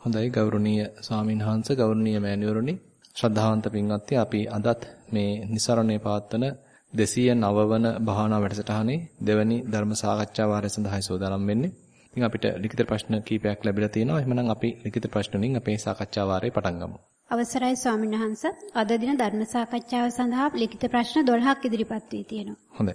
හොඳයි ගෞරවනීය ස්වාමීන් වහන්සේ ගෞරවනීය මෑණිවරුනි ශ්‍රද්ධාවන්ත පින්වත්නි අපි අදත් මේ નિසරණේ පවත්වන 209 වන භාවනා වැඩසටහනේ දෙවැනි ධර්ම සාකච්ඡා වාරය සඳහායි සූදානම් වෙන්නේ. ඉතින් අපිට ලිඛිත ප්‍රශ්න කීපයක් ලැබිලා තියෙනවා. එහෙනම් අපි ලිඛිත ප්‍රශ්න වලින් අපේ සාකච්ඡා වාරය පටන් ගමු. අවසරයි ස්වාමීන් වහන්ස අද දින ධර්ම සාකච්ඡාව සඳහා ලිඛිත ප්‍රශ්න 12ක් ඉදිරිපත් වී තියෙනවා. හොඳයි.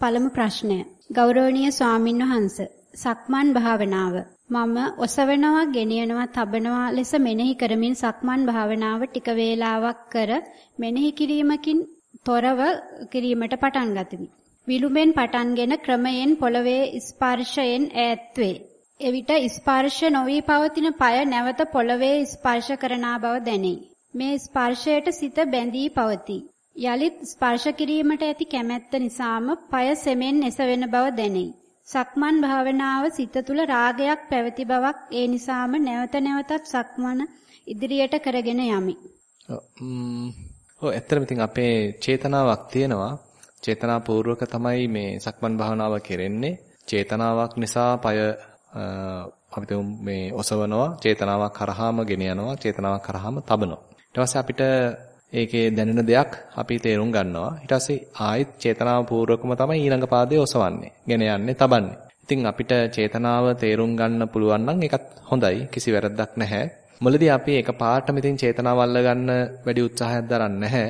පළමු ප්‍රශ්නය. ගෞරවනීය ස්වාමීන් වහන්ස සක්මන් භාවනාව මම ඔසවනවා, ගෙනියනවා, තබනවා ලෙස මෙනෙහි කරමින් සක්මන් භාවනාව ටික වේලාවක් කර මෙනෙහි කිරීමකින් තොරව කිරීමට පටන් ගතිමි. විලුඹෙන් පටන්ගෙන ක්‍රමයෙන් පොළවේ ස්පර්ශයෙන් ඈත් වේ. එවිට ස්පර්ශ නොවි පවතින পায় නැවත පොළවේ ස්පර්ශ කරනා බව දැනේ. මේ ස්පර්ශයට සිත බැඳී පවතී. යලිත් ස්පර්ශ කිරීමට ඇති කැමැත්ත නිසාම পায় සෙමෙන් එසවෙන බව දැනේ. සක්මන් භාවනාව සිත තුළ රාගයක් පැවති බවක් ඒ නිසාම නැවත නැවතත් සක්මන ඉදිරියට කරගෙන යමි. ඔව් ඇත්තටම ඉතින් අපේ චේතනාවක් තියෙනවා. චේතනාපූර්වක තමයි මේ සක්මන් භාවනාව කෙරෙන්නේ. චේතනාවක් නිසා পায় අපිට මේ ඔසවනවා, චේතනාවක් කරාම ගෙන යනවා, චේතනාවක් කරාම තබනවා. ඊට පස්සේ අපිට ඒකේ දැනෙන දෙයක් අපි තේරුම් ගන්නවා. ඊට පස්සේ ආයෙත් චේතනාපූර්වකම තමයි ඊළඟ පාදයේ ඔසවන්නේ. ගෙන යන්නේ, තබන්නේ. ඉතින් අපිට චේතනාව තේරුම් ගන්න පුළුවන් නම් ඒකත් හොඳයි. කිසි වැරද්දක් නැහැ. මුලදී අපි එක පාටම ඉතින් චේතනාව අල්ල ගන්න වැඩි උත්සාහයක් දරන්නේ නැහැ.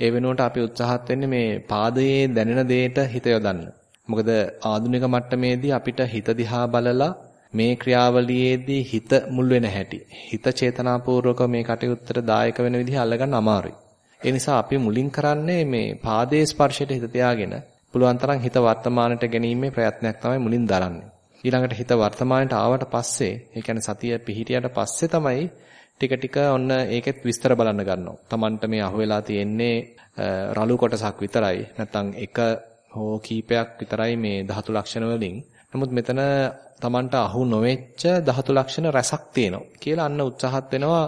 ඒ වෙනුවට අපි උත්සාහත් වෙන්නේ මේ පාදයේ දැනෙන දෙයට හිත යොදන්න. මොකද ආධුනික මට්ටමේදී අපිට හිත දිහා බලලා මේ ක්‍රියාවලියේදී හිත මුල් වෙන හැටි හිත චේතනාපූර්වක මේ කටයුත්තට දායක වෙන විදිහ අල්ලගන්න අමාරුයි. ඒ නිසා අපි මුලින් කරන්නේ මේ පාදයේ ස්පර්ශයට හිත තියාගෙන පුළුවන් තරම් හිත වර්තමානට ගැනීමේ ප්‍රයත්නයක් තමයි මුලින් දරන්නේ. ඊළඟට හිත වර්තමානට ආවට පස්සේ, ඒ කියන්නේ සතිය පිහිටියට පස්සේ තමයි ටික ටික ඔන්න ඒකෙත් විස්තර බලන්න ගන්නවා. Tamanට මේ අහුවෙලා තියෙන්නේ රළු කොටසක් විතරයි. නැත්නම් එක හෝ කීපයක් විතරයි මේ ධාතු ලක්ෂණ වලින්. නමුත් මෙතන Tamanට අහු නොවෙච්ච ධාතු ලක්ෂණ රසක් තියෙනවා කියලා අන්න උත්සාහත් වෙනවා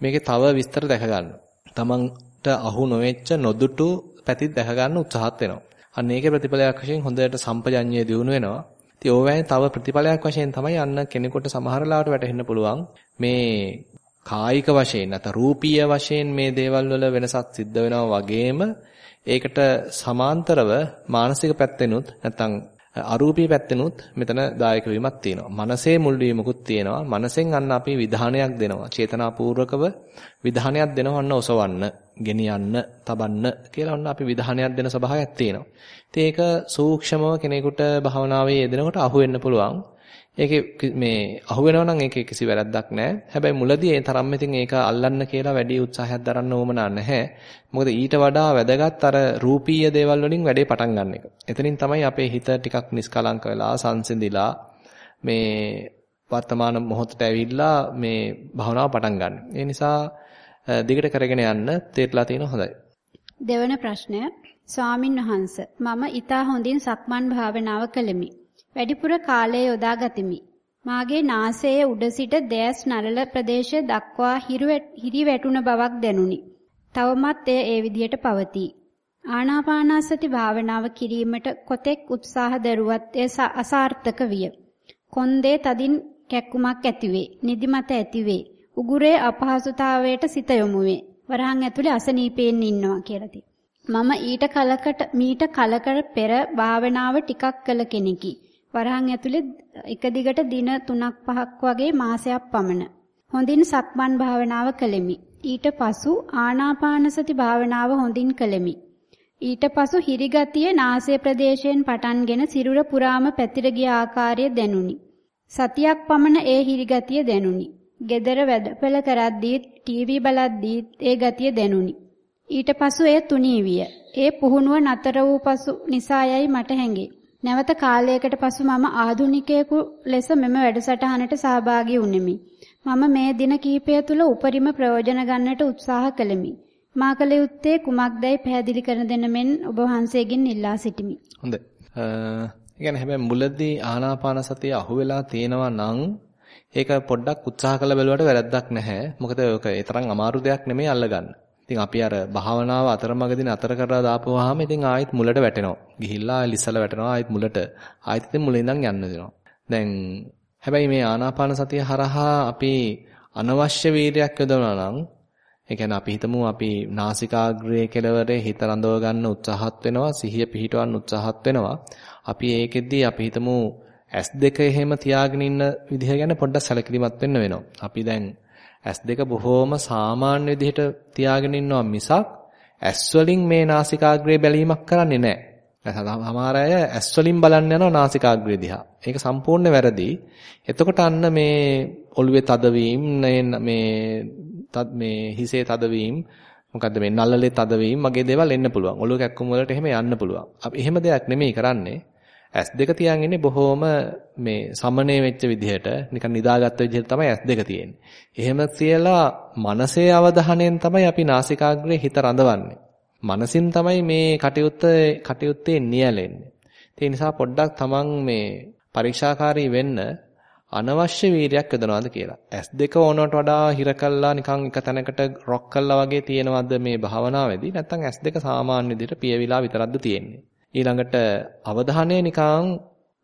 මේකේ තව විස්තර දැක ගන්න. Tamanට අහු නොවෙච්ච නොදුටු පැති දැක ගන්න උත්සාහත් වෙනවා. අන්න ඒකේ ප්‍රතිඵලයක් වශයෙන් හොඳට සම්පජඤ්ඤය දියුණු වෙනවා. ඉතින් ඕවැයෙන් තව ප්‍රතිඵලයක් වශයෙන් තමයි අන්න කෙනෙකුට සමහර ලාවට වැටහෙන්න පුළුවන් මේ කායික වශයෙන් නැත්නම් රූපීය වශයෙන් මේ දේවල් වල වෙනසක් සිද්ධ වෙනවා වගේම ඒකට සමාන්තරව මානසික පැත්තෙනුත් නැත්නම් අරූපී පැත්තෙනුත් මෙතන දායක වීමක් තියෙනවා. මනසේ මුල් වීමකුත් තියෙනවා. මනසෙන් අන්න අපි විධානයක් දෙනවා. චේතනාපූර්වකව විධානයක් දෙනවා අන්න ඔසවන්න, ගෙනියන්න, තබන්න කියලා අන්න අපි විධානයක් දෙන ස්වභාවයක් තියෙනවා. ඉතින් ඒක සූක්ෂමව කෙනෙකුට භාවනාවේ යෙදෙනකොට අහු වෙන්න පුළුවන්. ඒකේ මේ අහු වෙනවා නම් ඒකේ කිසි වැරද්දක් නැහැ. හැබැයි මුලදී ඒ තරම්ම ඉතින් ඒක අල්ලන්න කියලා වැඩි උත්සාහයක් දරන්න ඕමනා නැහැ. මොකද ඊට වඩා වැදගත් අර රූපීය දේවල් වලින් වැඩේ පටන් ගන්න එක. එතනින් තමයි අපේ හිත ටිකක් නිස්කලංක වෙලා සංසිඳිලා මේ වර්තමාන මොහොතට ඇවිල්ලා මේ භාවනාව පටන් ගන්න. ඒ නිසා දිගට කරගෙන යන්න තේරලා තියෙන හොඳයි. දෙවන ප්‍රශ්නය ස්වාමින් වහන්සේ මම ඊතා හොඳින් සක්මන් භාවනාව කළෙමි. වැඩිපුර කාලය යොදා ගතිමි. මාගේ නාසයේ උඩ සිට දැස් නළල ප්‍රදේශය දක්වා හිරි වැටුණ බවක් දැනුනි. තවමත් එය ඒ විදියට පවතී. ආනාපානසති භාවනාව කිරීමට කොතෙක් උත්සාහ දරුවත් එය අසාර්ථක විය. කොන්දේ තදින් කැක්කුමක් ඇතිවේ. නිදිමත ඇතිවේ. උගුරේ අපහසුතාවයට සිත යොමු වේ. වරහන් ඇතුලේ අසනීපයෙන් ඉන්නවා කියලා මම ඊට කලකට මීට කලකට පෙර භාවනාව ටිකක් කළ කෙනෙකි. වරහන් ඇතුලේ එක දිගට දින 3ක් 5ක් වගේ මාසයක් පමණ. හොඳින් සක්මන් භාවනාව කළෙමි. ඊට පසු ආනාපානසති භාවනාව හොඳින් කළෙමි. ඊට පසු හිරිගතිය නාසය ප්‍රදේශයෙන් පටන්ගෙන සිරුර පුරාම පැතිර ගිය ආකාරය දැනුනි. සතියක් පමණ ඒ හිරිගතිය දැනුනි. gedara වැඩපළ කරද්දී ටීවී බලද්දී ඒ ගතිය දැනුනි. ඊට පසු එය තුනී විය. ඒ පුහුණුව නතර වූ පසු නිසායයි මට හැඟේ. නැවත කාලයකට පසු මම ආධුනිකයෙකු ලෙස මෙම වැඩසටහනට සහභාගී වුනිමි. මම මේ දින කිහිපය තුළ උපරිම ප්‍රයෝජන ගන්නට උත්සාහ කළෙමි. මා කල යුත්තේ කුමක්දයි පැහැදිලි කර දෙන මෙන් ඔබ වහන්සේගෙන් ඉල්ලා සිටිමි. හොඳයි. ඒ කියන්නේ හැබැයි මුලදී ආනාපාන සතිය අහුවෙලා තියෙනවා නම් ඒක පොඩ්ඩක් උත්සාහ කළ බැලුවට වැරද්දක් නැහැ. මොකද ඒක ඒ තරම් අමාරු දෙයක් නෙමෙයි අල්ලගන්න. ඉතින් අපි අර භාවනාව අතරමඟදී නතර කරලා දාපුවාම ඉතින් ආයෙත් මුලට වැටෙනවා. ගිහිල්ලා ලිස්සල වැටෙනවා ආයෙත් මුලට. ආයෙත් ඉතින් මුලින් ඉඳන් යන්න දෙනවා. දැන් හැබැයි මේ ආනාපාන සතිය හරහා අපි අනවශ්‍ය වීරයක් යොදවනවා නම් ඒ කියන්නේ අපි හිතමු අපි නාසිකාග්‍රයේ කෙළවරේ හිත රඳව ගන්න උත්සාහත් වෙනවා සිහිය පිහිටවන්න උත්සාහත් වෙනවා අපි ඒකෙද්දී අපි හිතමු S2 එහෙම තියාගෙන ඉන්න විදිහ ගැන පොඩ්ඩක් සැලකිලිමත් වෙන්න වෙනවා අපි දැන් S2 බොහෝම සාමාන්‍ය විදිහට තියාගෙන ඉන්නවා මිසක් S වලින් මේ නාසිකාග්‍රේ බැලීමක් කරන්නේ නැහැ සමහර අය ඇස් වලින් බලන්න යනවා නාසිකාග්‍රය දිහා. ඒක සම්පූර්ණ වැරදි. එතකොට අන්න මේ ඔළුවේ තදවීම මේ මේ හිසේ තදවීම මොකද්ද මේ නළලේ තදවීම වගේ දේවල් එන්න පුළුවන්. ඔළුව කැක්කුම් වලට එහෙම යන්න පුළුවන්. අපි එහෙම දෙයක් නෙමෙයි කරන්නේ. ඇස් දෙක තියන් ඉන්නේ බොහොම මේ සමනය වෙච්ච විදිහට නිකන් නිදාගත්ත විදිහට තමයි ඇස් දෙක තියෙන්නේ. එහෙම කියලා මනසේ අවධානයෙන් තමයි අපි නාසිකාග්‍රේ හිත රඳවන්නේ. මනසින් තමයි මේ කටයුත්ත කටයුත්තේ නියැලෙන්නේ. ඒ නිසා පොඩ්ඩක් තමන් මේ පරීක්ෂාකාරී වෙන්න අනවශ්‍ය වීරයක් යොදනවාද කියලා. S2 ඕනවට වඩා හිර කළා නිකන් එක තැනකට රොක් කළා වගේ තියෙනවද මේ භාවනාවේදී නැත්නම් S2 සාමාන්‍ය විදිහට පියවිලා විතරක්ද තියෙන්නේ. ඊළඟට අවධානය නිකන්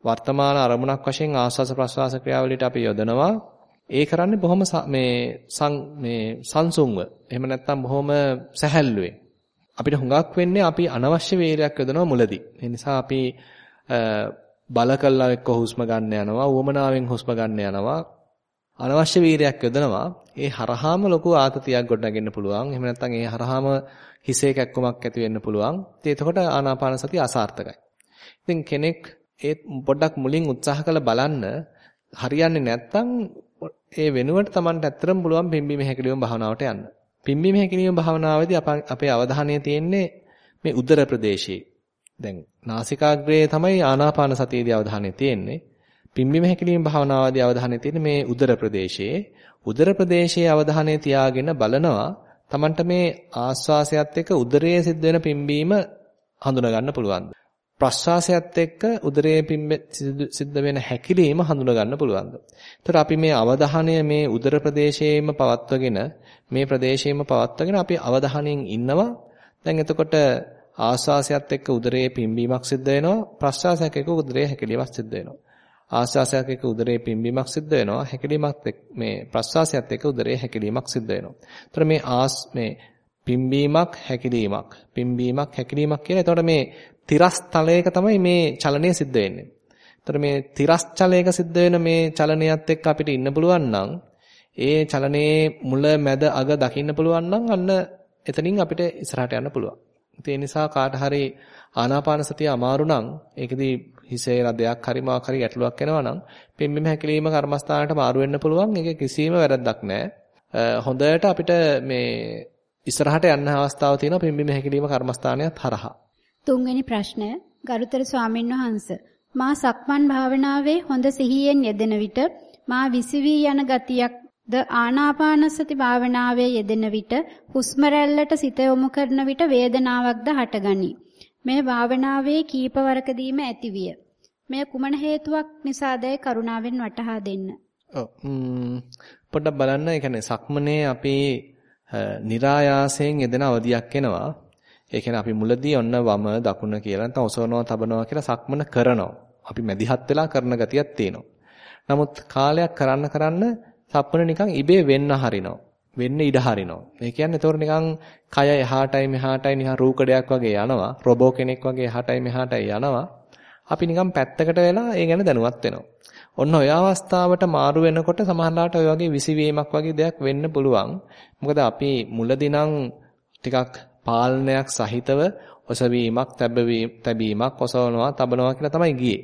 වර්තමාන අරමුණක් වශයෙන් ආස්වාස ප්‍රසවාස ක්‍රියාවලියට අපි යොදනවා. ඒ කරන්නේ බොහොම මේ මේ සංසුන්ව. එහෙම නැත්නම් බොහොම සැහැල්ලුවෙන්. අපිට හුඟක් වෙන්නේ අපි අනවශ්‍ය වේරයක් යොදනවා මුලදී. ඒ නිසා අපි බල කළා එක්ක හුස්ම ගන්න යනවා, උවමනාවෙන් හුස්ම ගන්න යනවා. අනවශ්‍ය වීරයක් යොදනවා. ඒ හරහාම ලොකු ආතතියක් ගොඩනගෙන්න පුළුවන්. එහෙම නැත්නම් ඒ හරහාම හිසේ කැක්කමක් ඇති වෙන්න පුළුවන්. ඉතින් එතකොට ආනාපාන සතිය අසාර්ථකයි. ඉතින් කෙනෙක් ඒ පොඩ්ඩක් මුලින් උත්සාහ කරලා බලන්න හරියන්නේ නැත්නම් ඒ වෙනුවට Tamanට ඇත්තටම පුළුවන් පිම්බීම හැකිලිම භාවනාවට යන්න. පිම්බීම හැකිලිම භාවනාවේදී අපේ අවධානය තියෙන්නේ මේ උදර ප්‍රදේශයේ. දැන් නාසිකාග්‍රයේ තමයි ආනාපාන සතියේදී අවධානය තියෙන්නේ. පිම්බීම හැකිලිම භාවනාවේදී අවධානය තියෙන්නේ මේ උදර ප්‍රදේශයේ. උදර ප්‍රදේශයේ අවධානය තියාගෙන බලනවා Tamanට මේ ආස්වාසයත් එක්ක උදරයේ සිද්ධ වෙන පිම්බීම හඳුනා ගන්න පුළුවන්ද? ප්‍රශ්වාසයත් එක්ක උදරයේ පිම්බ සිද්ධ වෙන හැකිලීම හඳුනා ගන්න පුළුවන්ද? එතකොට අපි මේ අවධානය මේ උදර ප්‍රදේශයේම පවත්වගෙන මේ ප්‍රදේශයේම පවත්වගෙන අපි අවධානයෙන් ඉන්නවා. දැන් එතකොට ආස්වාසයත් එක්ක උදරයේ පිම්බීමක් සිද්ධ වෙනවා ප්‍රශ්වාසයක් එක්ක උදරයේ හැකිලීමක් සිද්ධ වෙනවා ආස්වාසයක් එක්ක උදරයේ පිම්බීමක් සිද්ධ වෙනවා හැකිලීමක් මේ ප්‍රශ්වාසයත් එක්ක උදරයේ හැකිලීමක් සිද්ධ වෙනවා. ඒතර මේ ආස් මේ පිම්බීමක් හැකිලීමක් පිම්බීමක් හැකිලීමක් කියලා එතකොට මේ තිරස් තලයක තමයි මේ චලනය සිද්ධ වෙන්නේ. ඒතර මේ තිරස් චලයක සිද්ධ වෙන මේ චලනයත් එක්ක අපිට ඉන්න පුළුවන් නම් ඒ චලනයේ මුල මැද අග දකින්න පුළුවන් නම් අන්න එතනින් අපිට ඉස්සරහට යන්න පුළුවන්. ඒ නිසා කාට හරි ආනාපාන සතිය අමාරු නම් ඒකෙදි හිසේ රදයක් හරි මාක් හරි ගැටලුවක් එනවා නම් පිම්බිම හැකිලිම කර්මස්ථානට මාරු වෙන්න පුළුවන්. ඒක කිසිම වැරද්දක් නැහැ. හොඳට අපිට මේ ඉස්සරහට යන්න අවස්ථාව තියෙනවා පිම්බිම හැකිලිම කර්මස්ථානයත් හරහා. තුන්වෙනි ප්‍රශ්නය ගරුතර ස්වාමින් වහන්සේ මා සක්මන් භාවනාවේ හොඳ සිහියෙන් යෙදෙන විට මා විසිවී යන ගතියක් ද ආනාපාන සති භාවනාවේ යෙදෙන විට හුස්ම රැල්ලට සිත යොමු කරන විට වේදනාවක්ද හටගනී. මේ භාවනාවේ කීපවරකදීම ඇතිවිය. මෙය කුමන හේතුවක් නිසාදයි කරුණාවෙන් වටහා දෙන්න. ඔව් පොඩ්ඩක් බලන්න ඒ කියන්නේ සක්මනේ අපි નિરાයාසයෙන් යෙදෙන අවධියක් එනවා. ඒ කියන්නේ අපි මුලදී ඔන්න වම දකුණ කියලා නැත්නම් ඔසවනවා තබනවා කියලා සක්මන කරනවා. අපි මැදිහත් වෙලා කරන ගතියක් තියෙනවා. නමුත් කාලයක් කරන්න කරන්න සප්පන නිකන් ඉබේ වෙන්න හරිනවා. වෙන්න ඉඩ හරිනවා. ඒ කියන්නේ ඒතකොට නිකන් කය එහාටයි මෙහාටයි නිකන් රූකඩයක් වගේ යනවා. රොබෝ කෙනෙක් වගේ එහාටයි මෙහාටයි යනවා. අපි නිකන් පැත්තකට වෙලා ඒ ගැන දැනුවත් වෙනවා. ඔන්න ඔය අවස්ථාවට මාරු වෙනකොට සමහරවිට ඔය වගේ විසිවීමක් වගේ දෙයක් වෙන්න පුළුවන්. මොකද අපි මුලදී නම් ටිකක් පාලනයක් සහිතව ඔසවීමක්, තැබීමක්, ඔසවනවා, තබනවා කියලා තමයි ගියේ.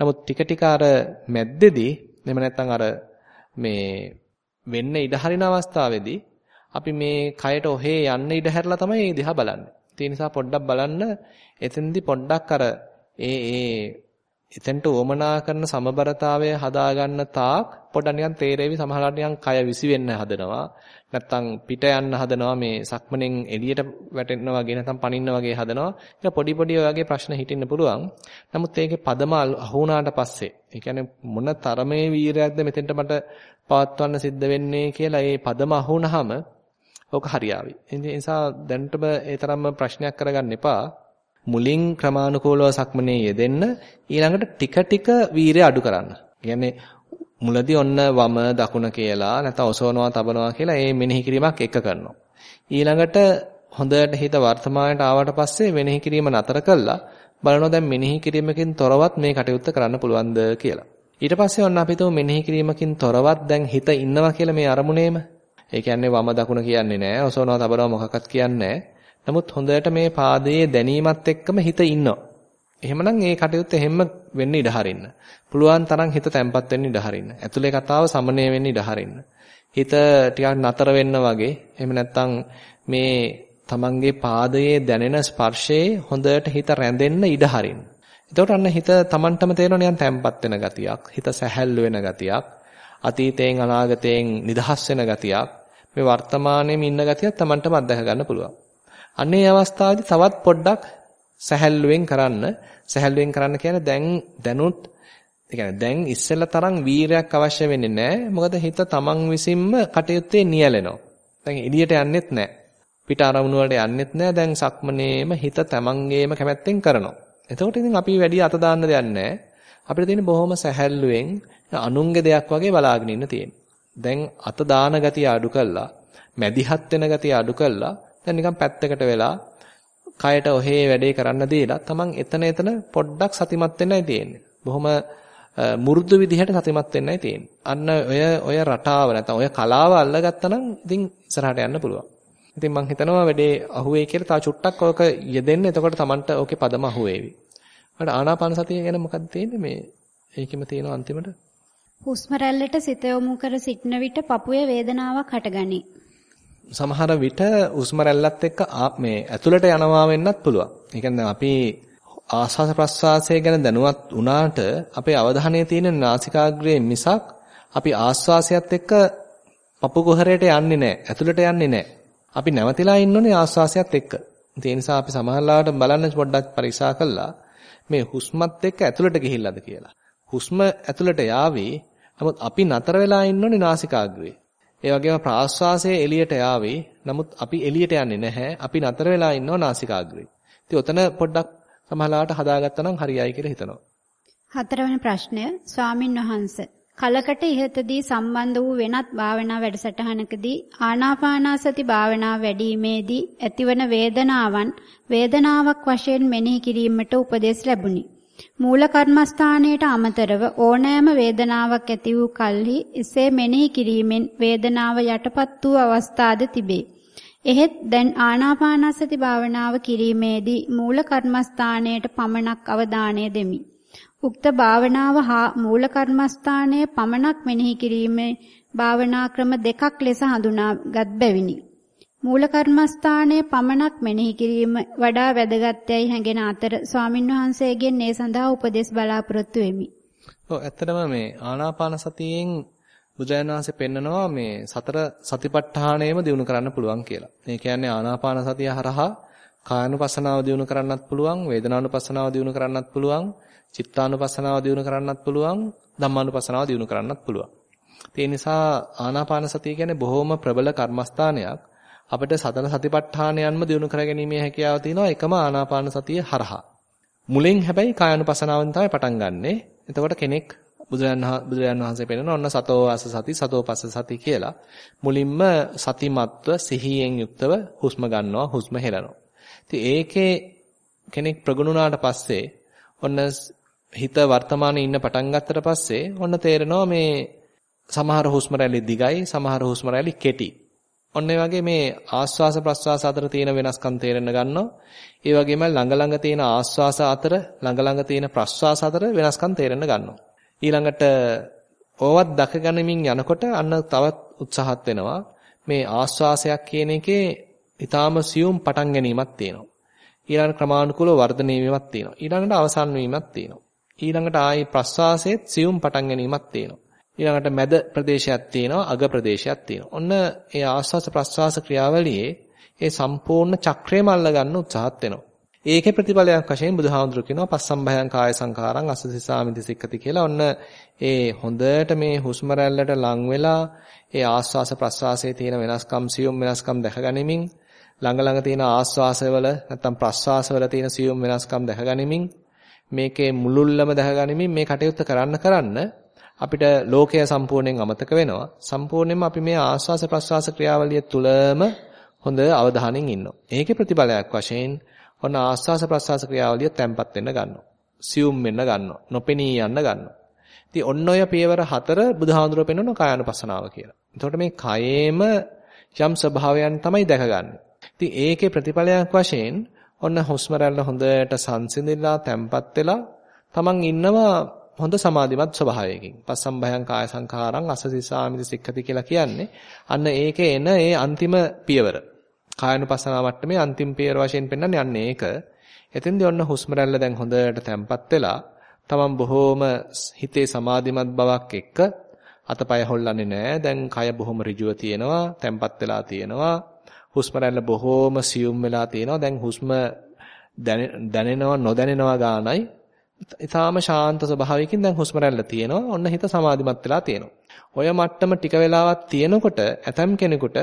නමුත් ටික ටික අර මැද්දේදී එහෙම නැත්නම් අර මේ වෙන්න ඉඩ හරින අවස්ථාවේදී අපි මේ කයට ඔහේ යන්න ඉඩ හැරලා තමයි මේ දිහා බලන්නේ. ඒ නිසා පොඩ්ඩක් බලන්න එතෙන්දී පොඩ්ඩක් අර ඒ ඒ එතෙන්ට උවමනා කරන සමබරතාවය හදාගන්න තාක් පොඩ්ඩක් නිකන් තේරෙවි සමහරවිට නිකන් කය විසි වෙන්න හදනවා. නැත්තම් පිට යන්න හදනවා මේ සක්මණෙන් එළියට වැටෙන්න වගේ නැත්තම් පනින්න වගේ හදනවා. ඒක පොඩි පොඩි ඔය වගේ ප්‍රශ්න හිටින්න පුළුවන්. නමුත් ඒකේ පදම අහුණාට පස්සේ ඒ කියන්නේ මොන තරමේ වීරයක්ද මෙතෙන්ට මට පවත්වන්න සිද්ධ වෙන්නේ කියලා ඒ පදම අහුණාම ඕක හරියාවි ඒ නිසා දැනටම ඒ තරම්ම ප්‍රශ්නයක් කරගන්න එපා මුලින් ක්‍රමානුකූලව සක්මනේ යෙදෙන්න ඊළඟට ටික ටික වීරය අඩු කරන්න. කියන්නේ මුලදී ඔන්න වම දකුණ කියලා නැත්නම් ඔසවනවා තබනවා කියලා මේ මෙනෙහි කිරීමක් එක කරනවා. ඊළඟට හොඳට හිත වර්තමානයට ආවට පස්සේ මෙනෙහි කිරීම නතර කළා බලනවා දැන් මෙනෙහි කිරීමකින් තොරවත් මේ කටයුත්ත කරන්න පුළුවන්ද කියලා. ඊට පස්සේ ඔන්න අපි තුමු මෙනෙහි කිරීමකින් තොරවත් දැන් හිත ඉන්නවා කියලා මේ අරමුණේම. ඒ කියන්නේ වම දකුණ කියන්නේ නැහැ, ඔසවනවා තබනවා මොකක්වත් කියන්නේ නමුත් හොඳට මේ පාදයේ දැනීමත් එක්කම හිත ඉන්නවා. එහෙමනම් මේ කටයුත්ත එහෙම වෙන්න ඉඩ හරින්න. පුළුවන් තරම් හිත තැම්පත් වෙන්න ඉඩ හරින්න. ඇතුලේ කතාව සමනය වෙන්න ඉඩ හරින්න. හිත ටිකක් නතර වෙන්න වගේ එහෙම නැත්නම් මේ තමන්ගේ පාදයේ දැනෙන ස්පර්ශයේ හොඳට හිත රැඳෙන්න ඉඩ හරින්න. එතකොට අන්න හිත තමන්ටම තේරෙනවා නිකන් තැම්පත් වෙන ගතියක්, හිත සැහැල්ලු වෙන ගතියක්, අතීතයෙන් අනාගතයෙන් නිදහස් වෙන ගතියක්, මේ වර්තමානයේම ඉන්න ගතියක් තමන්ටම අත්දැක ගන්න පුළුවන්. අන්නේ අවස්ථාවේදී තවත් පොඩ්ඩක් සැහැල්ලුවෙන් කරන්න, සැහැල්ලුවෙන් කරන්න කියන්නේ දැන් දැනුත් ඒ කියන්නේ දැන් ඉස්සෙල්ලා තරම් වීරයක් අවශ්‍ය වෙන්නේ නැහැ. මොකද හිත තමන් විසින්ම කටයුත්තේ නියැලෙනවා. දැන් එළියට යන්නෙත් නැහැ. පිට අරමුණු වලට යන්නෙත් නැහැ. දැන් සක්මනේම හිත තමන්ගේම කැමැත්තෙන් කරනවා. එතකොට ඉතින් අපි වැඩි අත දාන්න දෙයක් නැහැ. අපිට තියෙන බොහොම සැහැල්ලුවෙන් අනුන්ගේ දෙයක් වගේ බලාගෙන ඉන්න තියෙන්නේ. දැන් අත දාන ගතිය අඩු කළා, මැදිහත් වෙන ගතිය අඩු කළා. දැන් නිකන් පැත්තකට වෙලා කයට ඔහේ වැඩේ කරන්න දීලා තමන් එතන එතන පොඩ්ඩක් සතිමත් වෙන්නයි තියෙන්නේ. බොහොම මුරුදු විදිහට සතිමත් වෙන්නයි තියෙන්නේ. අන්න ඔය ඔය රටාව නැත්නම් ඔය කලාව අල්ලගත්තා නම් ඉතින් ඉස්සරහට යන්න පුළුවන්. ඉතින් මම හිතනවා වැඩේ අහුවේ කියලා තා චුට්ටක් ඔක යෙදෙන්න එතකොට Tamanට ඕකේ පදම අහුවේවි. මට ආනාපාන සතිය ගැන මොකක්ද තේන්නේ මේ ඒකෙම තියෙන අන්තිමට හුස්ම රැල්ලට සිත යොමු කර සිටන විට පපුවේ වේදනාවක් හටගනී. සමහර විට හුස්ම රැල්ලත් එක්ක මේ ඇතුළට යනවා වෙන්නත් පුළුවන්. ඒ කියන්නේ අපි ආස්වාස ප්‍රස්වාසය ගැන දැනුවත් වුණාට අපේ අවධානය තියෙන නාසිකාග්‍රයේ මිසක් අපි ආස්වාසයත් එක්ක පපු කුහරයට යන්නේ නැහැ. ඇතුළට යන්නේ නැහැ. අපි නැවතිලා ඉන්නෝනේ ආස්වාසයත් එක්ක. ඒ නිසා අපි සමහරලාට බලන්න පොඩ්ඩක් පරික්ෂා කළා මේ හුස්මත් එක්ක ඇතුළට ගිහිල්ලාද කියලා. හුස්ම ඇතුළට යාවේ නමුත් අපි නතර වෙලා ඉන්නෝනේ නාසිකාග්‍රේ. ඒ වගේම ප්‍රාශ්වාසයේ එළියට යාවේ නමුත් අපි එළියට යන්නේ නැහැ. අපි නතර වෙලා ඉන්නවා නාසිකාග්‍රේ. ඉතින් ඔතන පොඩ්ඩක් සමහරලාට හදාගත්තා නම් හරියයි කියලා හිතනවා. හතරවෙනි ප්‍රශ්නය ස්වාමින් වහන්සේ කලකට ඉහතදී සම්බන්ධ වූ වෙනත් භාවනා වැඩසටහනකදී ආනාපානාසති භාවනාව වැඩිීමේදී ඇතිවන වේදනාවන් වේදනාවක් වශයෙන් මෙනෙහි කිරීමට උපදෙස් ලැබුණි. මූල කර්මස්ථානයට අමතරව ඕනෑම වේදනාවක් ඇති වූ කල්හි එසේ මෙනෙහි කිරීමෙන් වේදනාව යටපත් වූ අවස්ථාද තිබේ. එහෙත් දැන් ආනාපානසති භාවනාව කිරීමේදී මූල කර්මස්ථානයට පමණක් අවධානය දෙමි. උක්ත භාවනාව හා මූල කර්මස්ථානය පමණක් මෙනෙහි කිරීමේ භාවනා ක්‍රම දෙකක් ලෙස හඳුනාගත් බැවිනි. මූල කර්මස්ථානයේ පමණක් මෙනෙහි කිරීම වඩා වැදගත්යයි හැඟෙන අතර ස්වාමින්වහන්සේගෙන් මේ සඳහා උපදෙස් බලාපොරොත්තු වෙමි. ඔව් ඇත්තටම මේ ආනාපාන සතියෙන් බුදුරජාණන් වහන්සේ පෙන්නනවා මේ සතර සතිපට්ඨානයම දිනු කරන්න පුළුවන් කියලා. ඒ කියන්නේ ආනාපාන සතිය හරහා කායනුපස්සනාව දිනු කරන්නත් පුළුවන්, වේදනානුපස්සනාව දිනු කරන්නත් පුළුවන්, චිත්තානුපස්සනාව දිනු කරන්නත් පුළුවන් ධම්මානුපස්සනාව දිනු කරන්නත් පුළුවන්. ඒ නිසා ආනාපාන සතිය කියන්නේ බොහොම ප්‍රබල කර්මස්ථානයක්. අපිට සතර සතිපට්ඨානයන්ම දිනු කරගැනීමේ හැකියාව තියෙනවා එකම ආනාපාන සතිය හරහා. මුලින් හැබැයි කායानुපසනාවෙන් තමයි පටන් ගන්නෙ. එතකොට කෙනෙක් බුදුරජාණන් වහන්සේ පෙන්නන ඔන්න සතෝ වාස සති සතෝ පස්ස සති කියලා. මුලින්ම සතිමත්ව සිහියෙන් යුක්තව හුස්ම ගන්නවා හුස්ම හෙලනවා. ඉතින් ඒකේ කෙනෙක් ප්‍රගුණුණාට පස්සේ ඔන්න හිත වර්තමානයේ ඉන්න පටන් ගත්තට පස්සේ ඔන්න තේරෙනවා මේ සමහර හුස්ම රැලි දිගයි සමහර හුස්ම රැලි කෙටි. ඔන්න ඒ වගේ මේ ආස්වාස ප්‍රස්වාස අතර තියෙන වෙනස්කම් තේරෙන්න ගන්නවා. ඒ වගේම ළඟ ළඟ තියෙන ආස්වාස අතර ළඟ ළඟ තියෙන ප්‍රස්වාස අතර වෙනස්කම් තේරෙන්න ගන්නවා. ඊළඟට ඕවත් දකගනිමින් යනකොට අන්න තවත් උත්සාහත් වෙනවා. මේ ආස්වාසයක් කියන එකේ ඊටාම සියුම් පටන් ගැනීමක් තියෙනවා. ඊළඟ ක්‍රමානුකූලව වර්ධනය වීමක් තියෙනවා. ඊළඟට අවසන් වීමක් තියෙනවා. ඊළඟට ආයි ප්‍රස්වාසයේත් සියුම් පටන් ගැනීමක් තියෙනවා. ඊළඟට මැද ප්‍රදේශයක් තියෙනවා, අග ප්‍රදේශයක් තියෙනවා. ඔන්න ඒ ආස්වාස ප්‍රස්වාස ක්‍රියාවලියේ ඒ සම්පූර්ණ චක්‍රයම අල්ල ගන්න උත්සාහත් වෙනවා. ඒකේ ප්‍රතිඵලයක් වශයෙන් බුදුහාමුදුරු කියනවා පස්සම්භයං කාය සංඛාරං අසසිසාමිති සික්කති කියලා. ඔන්න ඒ හොඳට මේ හුස්ම රැල්ලට ලං වෙලා ඒ ආස්වාස ප්‍රස්වාසයේ තියෙන වෙනස්කම් සියුම් වෙනස්කම් දැක ගනිමින් ළඟ ළඟ තියෙන ආස්වාසවල නැත්තම් ප්‍රස්වාසවල තියෙන සියුම් වෙනස්කම් දැක ගනිමින් මේකේ මුලුල්ලම දැක ගනිමින් මේ කටයුත්ත කරන්න කරන්න අපිට ලෝකය සම්පූර්ණයෙන් අමතක වෙනවා. සම්පූර්ණයෙන්ම අපි මේ ආස්වාස ප්‍රස්වාස ක්‍රියාවලිය තුලම හොඳ අවධානයෙන් ඉන්නවා. ඒකේ ප්‍රතිඵලයක් වශයෙන් ඔන්න ආස්වාස ප්‍රස්වාස ක්‍රියාවලිය තැම්පත් වෙන්න ගන්නවා. සියුම් වෙන්න ගන්නවා. නොපෙනී යන්න ගන්නවා. ඉතින් ඔන්න ඔය පියවර හතර බුදුහාඳුර පෙන්වන කායानुපස්සනාව කියලා. එතකොට මේ කයේම යම් ස්වභාවයන් තමයි දැකගන්නේ. ඉතින් ඒකේ ප්‍රතිඵලයක් වශයෙන් ඔන්න හුස්ම රැල්ල හොඳට සංසිඳිලා තැම්පත් වෙලා තමන් ඉන්නවා හොඳ සමාධිමත් ස්වභාවයකින්. පස්සම්භයං කාය සංඛාරං අසසිසාමිති සික්ඛති කියලා කියන්නේ අන්න ඒකේ එන ඒ අන්තිම පියවර. කායනුපස්සනා මට්ටමේ අන්තිම පියවර වශයෙන් පෙන්වන්නේ අන්න ඒක. එතෙන්දී ඔන්න හුස්ම රැල්ල දැන් හොඳට තැම්පත් වෙලා තමන් බොහෝම හිතේ සමාධිමත් බවක් එක්ක අතපය හොල්ලන්නේ නැහැ. දැන් කය බොහොම ඍජුව තියෙනවා, තැම්පත් වෙලා තියෙනවා. හුස්ම රැල්ල බොහෝම සියුම් වෙලා තියෙනවා. දැන් හුස්ම දැනෙනවා නොදැනෙනවා ගානයි. ඊටාම ශාන්ත ස්වභාවයකින් දැන් හුස්ම රැල්ල තියෙනවා. ඔන්න හිත සමාධිමත් වෙලා තියෙනවා. ඔය මට්ටම ටික වෙලාවක් තියෙනකොට ඇතම් කෙනෙකුට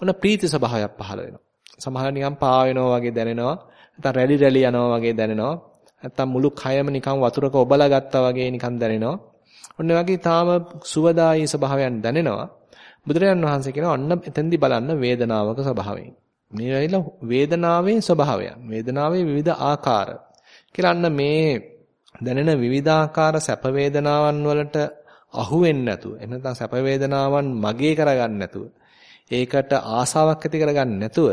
ඔන්න ප්‍රීති ස්වභාවයක් පහළ වෙනවා. සමහර නිකන් පා වෙනවා වගේ දැනෙනවා. නැත්නම් රැලි රැලි යනවා වගේ දැනෙනවා. නැත්නම් මුළු කයම නිකන් වතුරක ඔබලා ගත්තා වගේ නිකන් දැනෙනවා. ඔන්න වගේ තාම සුවදායි ස්වභාවයන් දැනෙනවා. බුදුරජාණන් වහන්සේ කියනවා අන්න එතෙන්දි බලන්න වේදනාවක ස්වභාවයෙන්. මේ වෙයිලා වේදනාවේ ස්වභාවයන්. වේදනාවේ විවිධ ආකාර. කියලා අන්න මේ දැනෙන විවිධාකාර සැප වේදනාවන් වලට අහු වෙන්නේ නැතුව එහෙම නැත්නම් සැප වේදනාවන් මගේ කරගන්න නැතුව ඒකට ආසාවක් ඇති කරගන්න නැතුව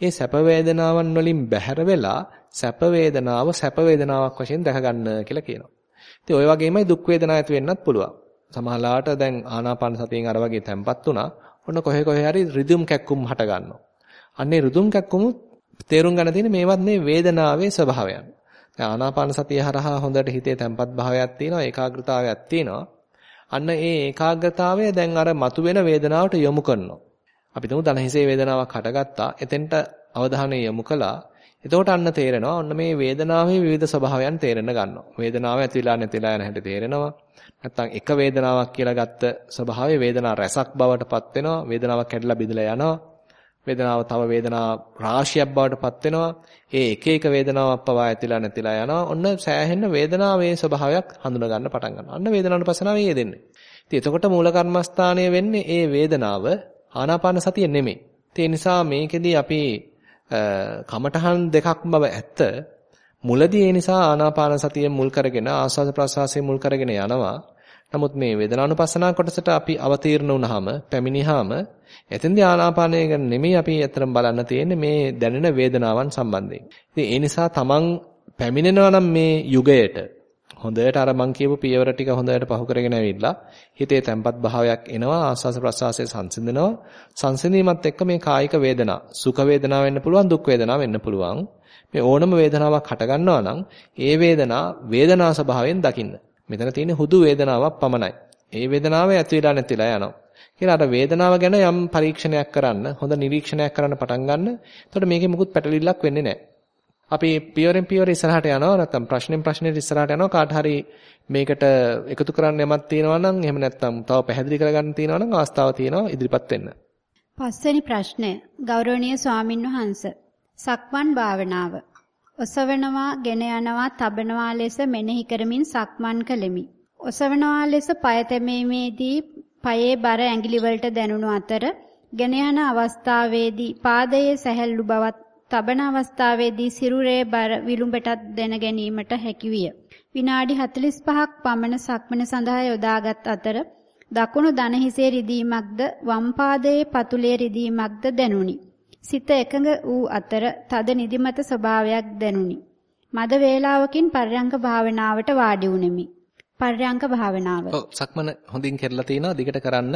ඒ සැප වේදනාවන් වලින් බැහැර වෙලා සැප වේදනාව සැප වේදනාවක් වශයෙන් දැක ගන්න කියලා කියනවා. ඉතින් ওই වගේමයි දුක් වේදනා ඇති වෙන්නත් පුළුවන්. සමහරලාට දැන් ආනාපාන සතියෙන් අර වගේ තැම්පත් වුණා. ඔන්න කොහේ කොහේ හරි රිදුම් කැක්කුම් හට ගන්නවා. අන්නේ රිදුම් කැක්කුම තේරුම් ගන්න තියෙන්නේ මේවත් මේ වේදනාවේ ස්වභාවයන්. දැන් ආනාපාන සතිය හරහා හොඳට හිතේ තැම්පත් භාවයක් තියෙනවා ඒකාග්‍රතාවයක් තියෙනවා. අන්න ඒ ඒකාග්‍රතාවය දැන් අර මතුවෙන වේදනාවට යොමු කරනවා. අපි තුමු දනහිසේ වේදනාවක් හටගත්තා. එතෙන්ට අවධානය යොමු කළා. එතකොට අන්න තේරෙනවා ඔන්න මේ වේදනාවේ විවිධ ස්වභාවයන් තේරෙන්න ගන්නවා. වේදනාව ඇතිලා නැතිලා යන හැටි තේරෙනවා. නැත්තම් එක වේදනාවක් කියලා ගත්ත ස්වභාවය වේදනා රසක් බවට පත් වෙනවා. වේදනාවක් කැඩලා බිඳලා යනවා. වේදනාව තව වේදනා රාශියක් බවට පත් වෙනවා. ඒ එක එක වේදනාවක් පවා ඇතිලා නැතිලා යනවා. ඔන්න සෑහෙන වේදනාවේ ස්වභාවයක් හඳුනා ගන්න පටන් ගන්නවා. අන්න වේදනානුපසනාවේ යෙදෙන්නේ. ඉතින් එතකොට මූල කර්මස්ථානය වෙන්නේ ඒ වේදනාව ආනාපාන සතිය නෙමෙයි. ඒ නිසා මේකෙදී අපි කමඨහන් දෙකක් බව ඇත්ත. මුලදී ඒ නිසා ආනාපාන සතිය මුල් කරගෙන ආස්වාද ප්‍රසවාසය මුල් කරගෙන යනවා. නමුත් මේ වේදනානුපස්සනා කොටසට අපි අවතීර්ණ වුණාම පැමිණිහාම එතෙන්දී ආනාපානය ගැන නෙමෙයි අපි අතරම බලන්න තියෙන්නේ මේ දැනෙන වේදනාවන් සම්බන්ධයෙන්. ඉතින් ඒ නිසා තමන් පැමිණෙනවා නම් මේ යුගයට හොඳට අර මං කියපු පියවර ටික හොඳට පහු කරගෙන ඇවිල්ලා හිතේ තැම්පත් භාවයක් එනවා ආස්වාස ප්‍රසආසයේ සංසිඳනවා. සංසිඳීමත් එක්ක මේ කායික වේදනා සුඛ වේදනා වෙන්න පුළුවන් දුක් වේදනා වෙන්න පුළුවන්. මේ ඕනම වේදනාවක් හට ගන්නවා නම් ඒ වේදනා වේදනා ස්වභාවයෙන් දකින්න. මෙතන තියෙන හුදු වේදනාවක් පමණයි. ඒ වේදනාව ඇති වෙලා නැතිලා යනවා. කියලා අර වේදනාව ගැන යම් පරීක්ෂණයක් කරන්න හොඳ නිරීක්ෂණයක් කරන්න පටන් ගන්න. එතකොට මේකේ මුකුත් පැටලිල්ලක් වෙන්නේ නැහැ. අපි පියවරෙන් පියවර ඉස්සරහට යනවා නැත්නම් ප්‍රශ්නෙන් ප්‍රශ්නෙට ඉස්සරහට යනවා කාට හරි මේකට එකතු කරන්න යමක් තියෙනවා නම් එහෙම නැත්නම් තව පැහැදිලි කරගන්න තියෙනවා නම් අවස්ථාව තියෙනවා ඉදිරිපත් වෙන්න. පස්වෙනි ප්‍රශ්නය ගෞරවනීය ස්වාමින් වහන්සේ සක්මන් භාවනාව ඔසවනවා ගෙන යනවා තබනවා ලෙස මෙනෙහි කරමින් සක්මන් කළෙමි. ඔසවනවා ලෙස පය තැමීමේදී පයේ බර ඇඟිලි වලට දැනුණු අතර ගෙන යන අවස්ථාවේදී පාදයේ සැහැල්ලු බවත් තබන අවස්ථාවේදී සිරුරේ බර විලුඹටත් දැන ගැනීමට හැකියිය. විනාඩි 45ක් පමණ සක්මන සඳහා යොදාගත් අතර දකුණු දන හිසේ රිදීමක්ද වම් පාදයේ පතුලේ රිදීමක්ද දැනුනි. සිත එකඟ වූ අතර තද නිදිමත ස්වභාවයක් දැනුනි. මද වේලාවකින් පර්යංක භාවනාවට වාඩි වුනිමි. පර්යංක භාවනාව. ඔව් සක්මන හොඳින් කරලා තිනවා දිගට කරන්න.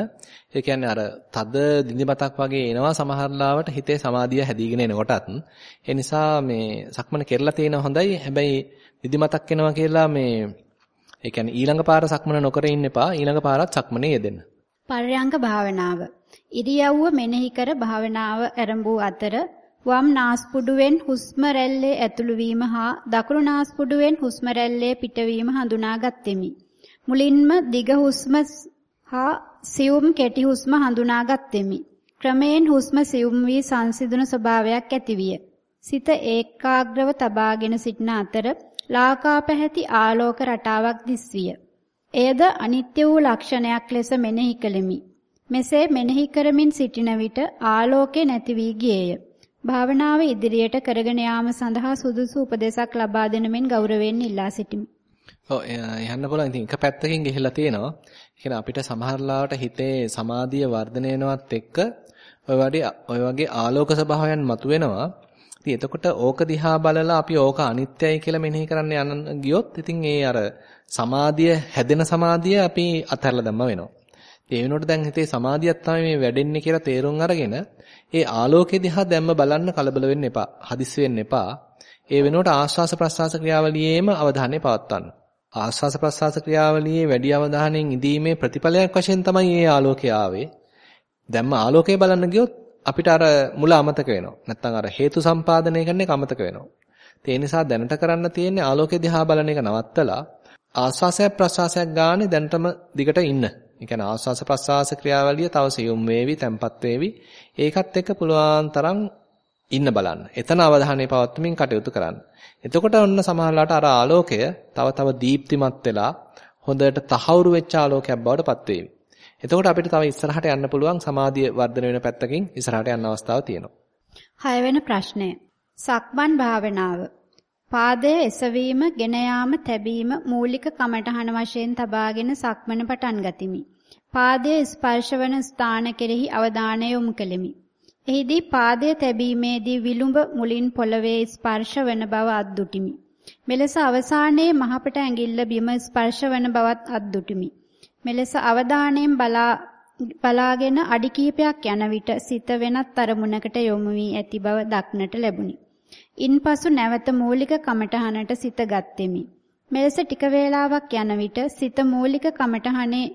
ඒ කියන්නේ අර තද දිනිබතක් වගේ එනවා සමහර ලාවට හිතේ සමාධිය හැදීගෙන එනකොටත්. ඒ නිසා මේ සක්මන කරලා තියෙන හොඳයි. හැබැයි දිදිමතක් එනවා කියලා මේ ඒ කියන්නේ ඊළඟ පාර සක්මන නොකර ඉන්න එපා. ඊළඟ පාරත් සක්මනේ යෙදෙන්න. පර්යංක භාවනාව. ඉරියව්ව මෙනෙහි කර භාවනාව ආරම්භ අතර වම් නාස්පුඩුවෙන් හුස්ම රැල්ලේ ඇතුළු වීම හා දකුණු නාස්පුඩුවෙන් හුස්ම රැල්ලේ පිටවීම හඳුනාගත්ෙමි. මුලින්ම දිග හුස්ම හා සියුම් කෙටි හුස්ම හඳුනාගත්ෙමි. ක්‍රමයෙන් හුස්ම සියුම් වී සංසිඳුණු ස්වභාවයක් ඇතිවිය. සිත ඒකාග්‍රව තබාගෙන සිටන අතර ලාකා පැහැති ආලෝක රටාවක් දිස්විය. එයද අනිත්‍ය වූ ලක්ෂණයක් ලෙස මෙනෙහි කළෙමි. මෙසේ මෙනෙහි කරමින් සිටින විට ආලෝකේ නැති වී ගියේය. භාවනාව ඉදිරියට කරගෙන යාම සඳහා සුදුසු උපදේශක් ලබා දෙන මෙන් ගෞරවයෙන් ඉල්ලා සිටිමි. ඔව් යන්න පුළුවන්. ඉතින් එක පැත්තකින් ගිහිල්ලා තියෙනවා. ඒ අපිට සමහරලාවට හිතේ සමාධිය වර්ධනය වෙනවත් එක්ක ඔය වගේ ඔය වගේ ආලෝක ස්වභාවයන් මතුවෙනවා. ඉතින් එතකොට ඕක දිහා බලලා අපි ඕක අනිත්‍යයි කියලා මෙනෙහි කරන්න යන ගියොත් ඉතින් ඒ අර සමාධිය හැදෙන සමාධිය අපි අතහැරලා දැම්ම වෙනවා. ඒ වෙනකොට දැන් හිතේ සමාධියක් තමයි මේ වැඩෙන්නේ කියලා තේරුම් අරගෙන ඒ ආලෝකය දිහා දැම්ම බලන්න කලබල වෙන්න එපා. හදිස්සි වෙන්න එපා. ඒ වෙනකොට ආශ්වාස ප්‍රශ්වාස ක්‍රියාවලියේම අවධානය පවත්වන්න. ආශ්වාස ප්‍රශ්වාස ක්‍රියාවලියේ වැඩි අවධානයෙන් ඉඳීමේ ප්‍රතිඵලයක් වශයෙන් තමයි මේ ආලෝකය ආවේ. දැම්ම ආලෝකය බලන්න ගියොත් අපිට අර මුල අමතක වෙනවා. නැත්තම් අර හේතු සම්පාදනය කරන එක අමතක වෙනවා. ඒ නිසා දැනට කරන්න තියෙන්නේ ආලෝකය දිහා බලන එක නවත්තලා ආස්වාසයක් ප්‍රසවාසයක් ගානේ දැනටම දිගට ඉන්න. ඒ කියන්නේ ආස්වාස ප්‍රසවාස ක්‍රියාවලිය තව සියුම් වේවි, තැම්පත් වේවි. ඒකත් එක්ක පුළුවන් තරම් ඉන්න බලන්න. එතන අවධානය පවත්වමින් කටයුතු කරන්න. එතකොට ඔන්න සමහරලාට අර ආලෝකය තව තව දීප්තිමත් වෙලා හොඳට තහවුරු වෙච්ච ආලෝකයක් බවට පත් වේවි. එතකොට අපිට තව ඉස්සරහට යන්න පුළුවන් සමාධිය වර්ධනය වෙන පැත්තකින් ඉස්සරහට යන්න අවස්ථාව තියෙනවා. 6 වෙනි ප්‍රශ්නය. සක්මන් භාවනාව. පාදයේ එසවීම, ගෙන යාම, තැබීම මූලික කමඨහන වශයෙන් තබාගෙන සක්මන පටන් ගතිමි. පාදයේ ස්පර්ශවන ස්ථාන කෙරෙහි අවධානය යොමු කෙලිමි. එහිදී පාදයේ තැබීමේදී විලුඹ මුලින් පොළවේ ස්පර්ශ වන බව අද්දුටිමි. මෙලෙස අවසානයේ මහපට ඇඟිල්ල බිම ස්පර්ශ වන බවත් අද්දුටිමි. මෙලෙස අවධානයෙන් බලා බලාගෙන අඩි කිහිපයක් යන විට සිත වෙනත් අරමුණකට යොමු වී ඇති බව දක්නට ලැබුණි. ඉන්පසු නැවත මූලික කමඨහනට සිත ගත්ෙමි. මෙලෙස ටික වේලාවක් යන විට සිත මූලික කමඨහනේ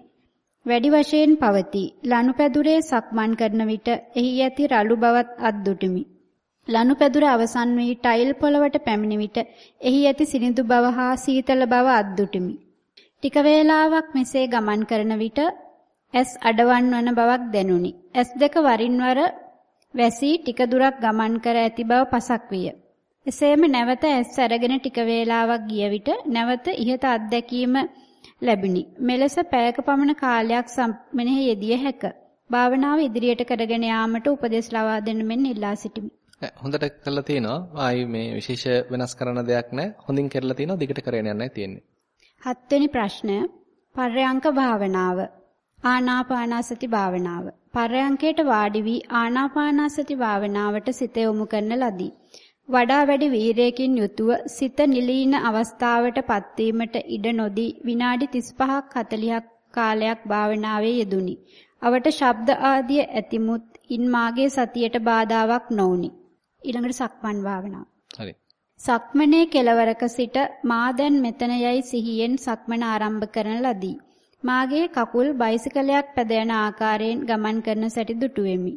වැඩි වශයෙන් පවතී. ලනුපැදුරේ සක්මන් කරන විට එහි ඇති රළු බවත් අද්දුටිමි. ලනුපැදුර අවසන් වී ටයිල් පොළවට පැමිණි විට එහි ඇති සිනිඳු බව හා සීතල බව අද්දුටිමි. ටික වේලාවක් මෙසේ ගමන් කරන විට ඇස් අඩවන් වන බවක් දැනුනි. ඇස් දෙක වරින් වර වැසී ටික දුරක් ගමන් කර ඇති බව පසක් විය. එසේම නැවත ඇස් අරගෙන ටික වේලාවක් ගිය විට නැවත ඉහත අත්දැකීම ලැබුණි. මෙලෙස පැයක පමණ කාලයක් මෙනෙහි යෙදිය හැක. භාවනාව ඉදිරියට කරගෙන යාමට උපදෙස් ලබා දෙන්න මෙන් ඉල්ලා සිටිමි. හොඳට කරලා තිනවා. ආයි මේ විශේෂ වෙනස් කරන දෙයක් නැහැ. හොඳින් කරලා තිනවා. දිගට කරගෙන යන්නයි තියෙන්නේ. හත්වෙනි ප්‍රශ්නය පර්යංක භාවනාව ආනාපානසති භාවනාව පර්යංකයට වාඩි වී ආනාපානසති භාවනාවට සිත යොමු කරන ලදී වඩා වැඩි වීරයකින් යුතුව සිත නිලීන අවස්ථාවට පත්වීමට ඉඩ නොදී විනාඩි 35ක් 40ක් කාලයක් භාවනාවේ යෙදුනි අවට ශබ්ද ආදිය ඇතිමුත් ඉන් මාගේ සතියට බාධාවක් නොඋනි ඊළඟට සක්මන් භාවනාව හරි සක්මනේ කෙලවරක සිට මා දැන් මෙතන යයි සිහියෙන් සක්මන ආරම්භ කරන ලදී. මාගේ කකුල් බයිසිකලයක් පැදයන ආකාරයෙන් ගමන් කරන සැටි දුටුවෙමි.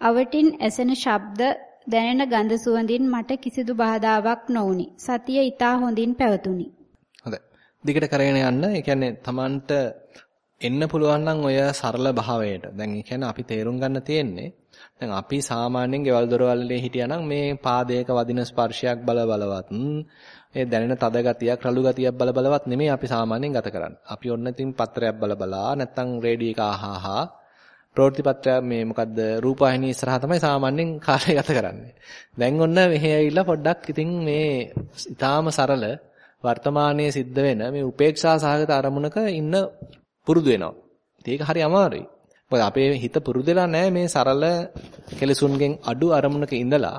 අවටින් ඇසෙන ශබ්ද දැනෙන ගඳ සුවඳින් මට කිසිදු බාධාවක් නොවුනි. සතිය ඊටා හොඳින් පැවතුනි. හොඳයි. දිගට කරගෙන යන්න. ඒ කියන්නේ Tamanට එන්න පුළුවන් නම් ඔය සරල භාවයට. දැන් ඒ කියන්නේ අපි තේරුම් ගන්න තියෙන්නේ දැන් අපි සාමාන්‍යයෙන් ගෙවල් දොරවල් වල හිටියානම් මේ පාදයක වදින ස්පර්ශයක් බල බලවත් ඒ දැනෙන තද ගතියක් රළු ගතියක් බල බලවත් නෙමෙයි අපි සාමාන්‍යයෙන් ගත කරන්නේ. අපි ඔන්න ඉතින් පත්‍රයක් බල බලා නැත්තම් රේඩියෝ එක අහහා ප්‍රවෘත්ති පත්‍රය මේ මොකද්ද රූපවාහිනිය ඉස්සරහා තමයි සාමාන්‍යයෙන් කාලය ගත කරන්නේ. දැන් ඔන්න මෙහි ඇවිල්ලා පොඩ්ඩක් ඉතින් මේ ඊටාම සරල වර්තමානයේ සිද්ධ වෙන මේ උපේක්ෂා සහගත අරමුණක ඉන්න පුරුදු වෙනවා. ඒක හරි අමාරුයි. මොකද අපේ හිත පුරුදෙලා නැහැ මේ සරල කෙලසුන්ගෙන් අඩු අරමුණක ඉඳලා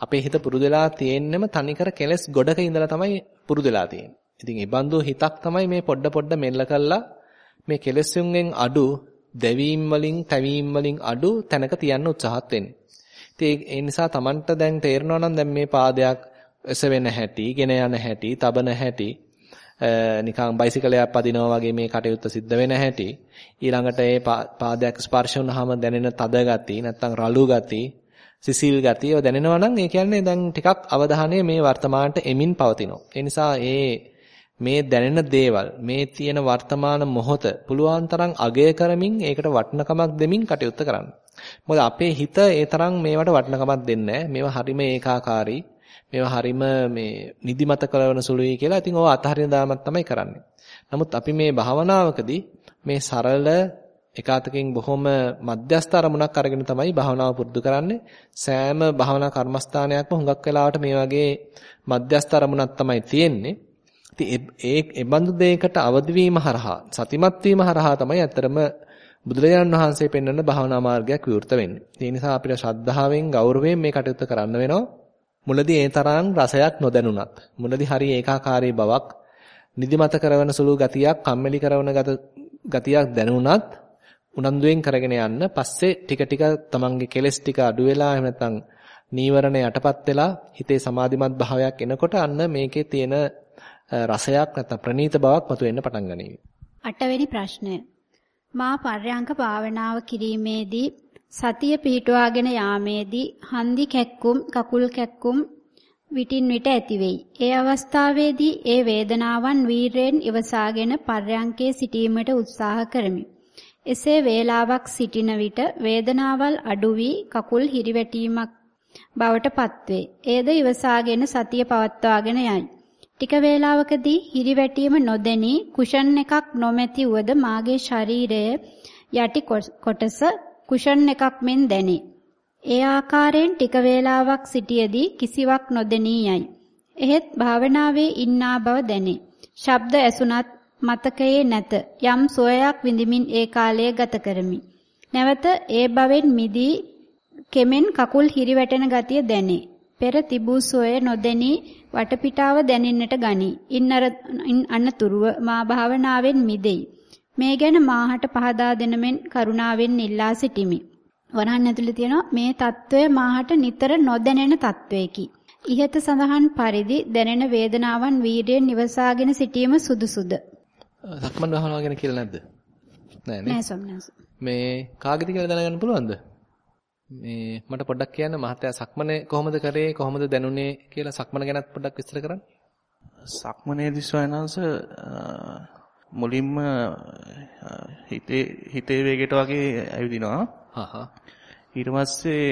අපේ හිත පුරුදෙලා තියෙන්නෙම තනිකර කෙලස් ගොඩක ඉඳලා තමයි පුරුදෙලා තියෙන්නේ. ඉතින් ඒ බඳු හිතක් තමයි මේ පොඩ පොඩ මෙල්ල කළා මේ කෙලසුන්ගෙන් අඩු දැවීම් වලින් තැවීම් වලින් අඩු තැනක තියන්න උත්සාහත් වෙන්නේ. ඉතින් ඒ නිසා Tamanට දැන් තේරෙනවා නම් දැන් මේ පාදයක් එසවෙන හැටි, ගෙන යන හැටි, තබන හැටි නිකන් බයිසිකලයක් පදිනවා වගේ මේ කටයුත්ත සිද්ධ වෙන හැටි ඊළඟට ඒ පාදයක් ස්පර්ශ වුනහම දැනෙන තද ගති නැත්නම් රළු ගති සිසිල් ගතිය ඒවා දැනෙනවා නම් ඒ කියන්නේ දැන් ටිකක් අවධානය මේ වර්තමානට එමින් පවතිනවා ඒ නිසා ඒ මේ දැනෙන දේවල් මේ තියෙන වර්තමාන මොහොත පුළුවන් තරම් අගය කරමින් ඒකට වටිනකමක් දෙමින් කටයුත්ත කරන්න. මොකද අපේ හිත ඒ තරම් මේවට වටිනකමක් දෙන්නේ නැහැ. මේවා හරිම ඒකාකාරී. මේවා හරීම මේ නිදිමත කරන සුළුයි කියලා. ඉතින් ඕවා අතහරින දාමක් තමයි කරන්නේ. නමුත් අපි මේ භාවනාවකදී මේ සරල එකාතකින් බොහොම මධ්‍යස්ථ අරමුණක් අරගෙන තමයි භාවනාව පුරුදු කරන්නේ. සෑම භාවනා කර්මස්ථානයක්ම හුඟක් වෙලාවට මේ වගේ මධ්‍යස්ථ අරමුණක් තමයි තියෙන්නේ. ඉතින් ඒ ඒ බඳු දෙයකට අවදි වීම හරහා සතිමත් වීම හරහා තමයි ඇත්තරම බුදුරජාණන් වහන්සේ පෙන්වන භාවනා මාර්ගයක් විවෘත වෙන්නේ. ඒ නිසා අපිට ශ්‍රද්ධාවෙන් ගෞරවයෙන් මේ කටයුත්ත කරන්න වෙනවා. මුලදී ඒ තරම් රසයක් නොදැනුණත් මුලදී හරි ඒකාකාරී බවක් නිදිමත කරන සුළු ගතියක් කම්මැලි කරන ගතියක් දැනුණත් උනන්දුවෙන් කරගෙන යන්න පස්සේ ටික ටික තමන්ගේ කෙලස් ටික අඩු වෙලා එහෙම නැත්නම් නීවරණ යටපත් වෙලා හිතේ සමාධිමත් භාවයක් එනකොට අන්න මේකේ තියෙන රසයක් නැත්නම් ප්‍රනීත බවක් මතුවෙන්න පටන් ගනීවි. අටවෙනි ප්‍රශ්නය. මා පර්යංක භාවනාව කිරීමේදී සතිය පිහිටුවාගෙන යාමේදී හන්දි කැක්කුම් කකුල් කැක්කුම් විටින් විට ඇතිවෙයි. ඒ අවස්ථාවේදී ඒ වේදනාවන් වීරයෙන් ඉවසාගෙන පර්යංකේ සිටීමට උත්සාහ කරමි. එසේ වේලාවක් සිටින විට වේදනාවල් අඩු වී කකුල් හිරිවැටීමක් බවට පත්වේ. ඒද ඉවසාගෙන සතිය පවත්වාගෙන යයි. ටික වේලාවකදී හිරිවැටීම නොදෙනී කුෂන් එකක් නොමැති වුවද මාගේ ශරීරයේ යටි කොටස කුෂන් එකක් මෙන් දැනේ. ඒ ආකාරයෙන් ටික වේලාවක් සිටියේදී කිසිවක් නොදෙනී යයි. එහෙත් භාවනාවේ ඉන්නා බව දැනේ. ශබ්ද ඇසුණත් මතකයේ නැත. යම් සෝයක් විඳිමින් ඒ කාලය ගත කරමි. නැවත ඒ බවෙන් මිදී කෙමෙන් කකුල් හිරිවැටෙන ගතිය දැනේ. පෙර තිබූ සෝය නොදෙනී වටපිටාව දැනෙන්නට ගනී. ඉන් අනතුරුව මා භාවනාවෙන් මිදෙයි. මේ ගැන මාහට පහදා දෙන මෙන් කරුණාවෙන් ඉල්ලා සිටිමි. වරහන් ඇතුළේ තියෙනවා මේ తত্ত্বය මාහට නිතර නොදැනෙන తত্ত্বයකි. ইহත සඳහන් පරිදි දැනෙන වේදනාවන් වීර්යයෙන් නිවසාගෙන සිටීම සුදුසුද? සක්මන් භාවනාව ගැන කියලා නැද්ද? නෑ නේ. නෑ මේ කාගෙද කියලා දැනගන්න පුළුවන්ද? මේ මට පොඩ්ඩක් කියන්න මහත්තයා සක්මනේ කොහොමද කරේ කොහොමද දැනුනේ කියලා සක්මන ගැනත් පොඩ්ඩක් විස්තර කරන්න. සක්මනේදී සොයනස මුලින්ම හිතේ හිතේ වේගයට වගේ ඇවිදිනවා. හහ. ඊට පස්සේ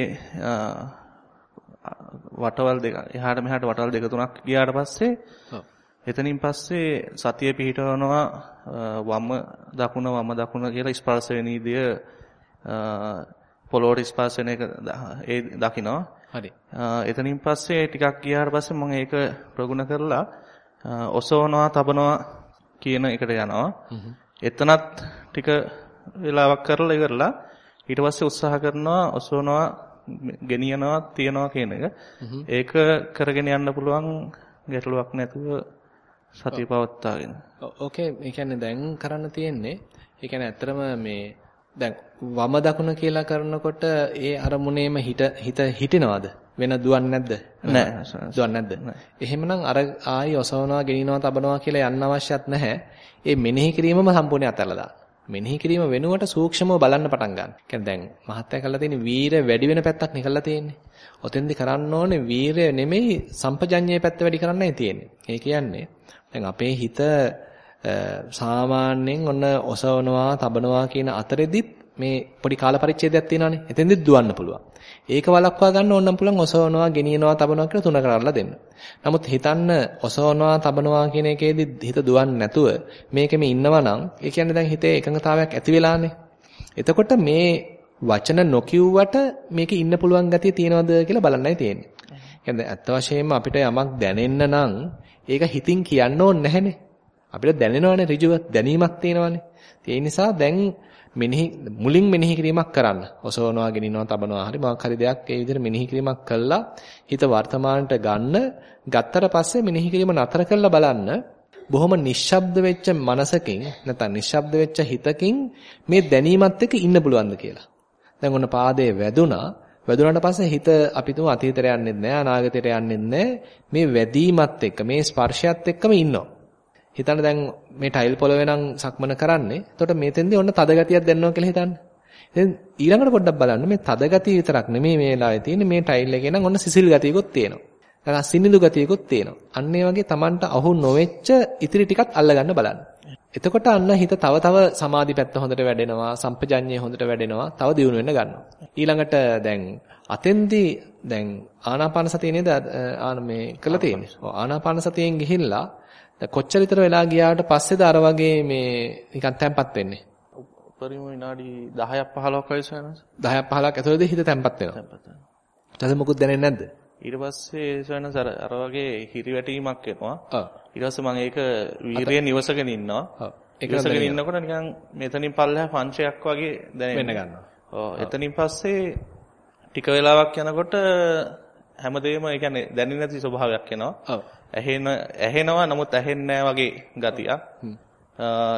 වටවල් දෙක එහාට මෙහාට වටවල් දෙක තුනක් ගියාට පස්සේ එතනින් පස්සේ සතිය පිහිටවනවා වම දකුණ වම දකුණ කියලා ස්පර්ශ වෙන ඉදිය පොළොවට ස්පර්ශ වෙන එක ඒ දකිනවා. හරි. එතනින් පස්සේ ටිකක් ගියාට පස්සේ මම ඒක ප්‍රගුණ කරලා ඔසවනවා තබනවා කියන එකට යනවා. එතනත් ටික වෙලාවක් කරලා ඉවරලා ඊට පස්සේ උත්සාහ කරනවා ඔසවනවා ගෙනියනවා තියනවා කියන එක. ඒක කරගෙන යන්න පුළුවන් ගැටලුවක් නැතුව සතිය පවත්වාගෙන. ඕකේ ඒ කියන්නේ දැන් කරන්න තියෙන්නේ ඒ කියන්නේ ඇත්තටම මේ දැන් වම දකුණ කියලා කරනකොට ඒ අරමුණේම හිත හිත හිටිනවද? වෙන දුවන්නේ නැද්ද? නෑ. දුවන්නේ නැද්ද? එහෙමනම් අර ආයි ඔසවනවා, ගෙනිනවා, තබනවා කියලා යන්න අවශ්‍යත් නැහැ. ඒ මෙනෙහි කිරීමම සම්පූර්ණයෙන් අතහැරලා දාන්න. මෙනෙහි කිරීම වෙනුවට සූක්ෂමව බලන්න පටන් ගන්න. කියන්නේ දැන් මහත්ය කළා තියෙන වීර වැඩි වෙන පැත්තක් නේ කළා තියෙන්නේ. ඔතෙන්දි කරන්න ඕනේ වීරය නෙමෙයි සම්පජඤ්ඤයේ පැත්ත වැඩි කරන්නයි තියෙන්නේ. ඒ කියන්නේ දැන් අපේ හිත සාමාන්‍යයෙන් ඔන්න ඔසවනවා, තබනවා කියන අතරෙදිත් මේ පොඩි කාල පරිච්ඡේදයක් තියෙනවානේ. එතෙන්දෙත් දුවන්න පුළුවන්. ඒක වළක්වා ගන්න ඕනම් පුළුවන් ඔසවනවා, ගෙනියනවා, තබනවා කියලා තුන කරලා දෙන්න. නමුත් හිතන්න ඔසවනවා, තබනවා කියන එකේදී හිත දුවන්නේ නැතුව මේකෙම ඉන්නවා නම් ඒ කියන්නේ දැන් හිතේ එකඟතාවයක් ඇති වෙලානේ. එතකොට මේ වචන නොකියුවට මේකේ ඉන්න පුළුවන් ගතිය තියනවද කියලා බලන්නයි තියෙන්නේ. කියන්නේ ඇත්ත වශයෙන්ම අපිට යමක් දැනෙන්න නම් ඒක හිතින් කියන්න ඕනේ නැහනේ. අපිට දැනෙනවනේ ඍජුව දැනීමක් තියෙනවනේ. ඒ නිසා දැන් මෙනෙහි මුලින් මෙනෙහි කිරීමක් කරන්න. ඔසවනවා, ගෙනිනවා, තබනවා හරි මොකක් හරි දෙයක් ඒ විදිහට මෙනෙහි කිරීමක් කළා හිත වර්තමානට ගන්න. ගත්තට පස්සේ මෙනෙහි කිරීම නතර කරලා බලන්න. බොහොම නිශ්ශබ්ද වෙච්ච මනසකින් නැත්නම් නිශ්ශබ්ද වෙච්ච හිතකින් මේ දැනීමත් එක්ක ඉන්න පුළුවන්ද කියලා. දැන් ඔන්න පාදයේ වැදුනා. වැදුනට පස්සේ හිත අපි තුමු අතීතයට යන්නේ නැහැ, අනාගතයට යන්නේ නැහැ. මේ වැදීමත් එක්ක, මේ ස්පර්ශයත් එක්කම ඉන්නවා. හිතන්න දැන් මේ ටයිල් පොළවේ නම් සක්මන කරන්නේ. එතකොට මේතෙන්දී ඔන්න තද ගතියක් දැනනවා කියලා හිතන්න. දැන් ඊළඟට පොඩ්ඩක් බලන්න මේ තද ගතිය විතරක් නෙමෙයි මේ වෙලාවේ තියෙන්නේ මේ ටයිල් එකේ නම් ඔන්න සිසිල් ගතියකුත් තියෙනවා. නැත්නම් සිනිඳු ගතියකුත් තියෙනවා. අන්න ඒ වගේ Tamanට අහු නොවෙච්ච ඉතිරි ටිකත් අල්ලගන්න බලන්න. එතකොට අන්න හිත තව තව සමාධි පැත්ත හොඳට වැඩෙනවා, සම්පජඤ්ඤය හොඳට වැඩෙනවා, තව දියුණු වෙන්න ගන්නවා. ඊළඟට දැන් අතෙන්දී දැන් ආනාපාන සතිය නේද ආන මේ කළ තියෙන්නේ. ඔව් ආනාපාන සතියෙන් ගිහිල්ලා කොච්චර විතර වෙලා ගියාට පස්සේද අර වගේ මේ නිකන් තැම්පත් වෙන්නේ. උපරිම විනාඩි 10ක් 15ක් වගේ සයනස. 10ක් 15ක් ඇතුළතදී හිත තැම්පත් වෙනවා. තැම්පත් වෙනවා. ඊට මොකුත් දැනෙන්නේ නැද්ද? ඊට පස්සේ සයනස අර අර වගේ හිරිවැටීමක් එනවා. ඔව්. ඊට පස්සේ මම ඒක වීර්යයෙන් ඉවසගෙන ඉන්නවා. ඔව්. ඒක ඉවසගෙන ඉන්නකොට නිකන් මෙතනින් පල්ලෙහා පංචයක් වගේ දැනෙනවා. වෙන්න ගන්නවා. ඔව් එතනින් පස්සේ ටික වෙලාවක් යනකොට හැමදේම ඒ කියන්නේ දැනෙන්නේ නැති ස්වභාවයක් එනවා. ඔව්. ඇහෙන ඇහෙනවා නමුත් ඇහෙන්නේ නැහැ වගේ ගතියක්.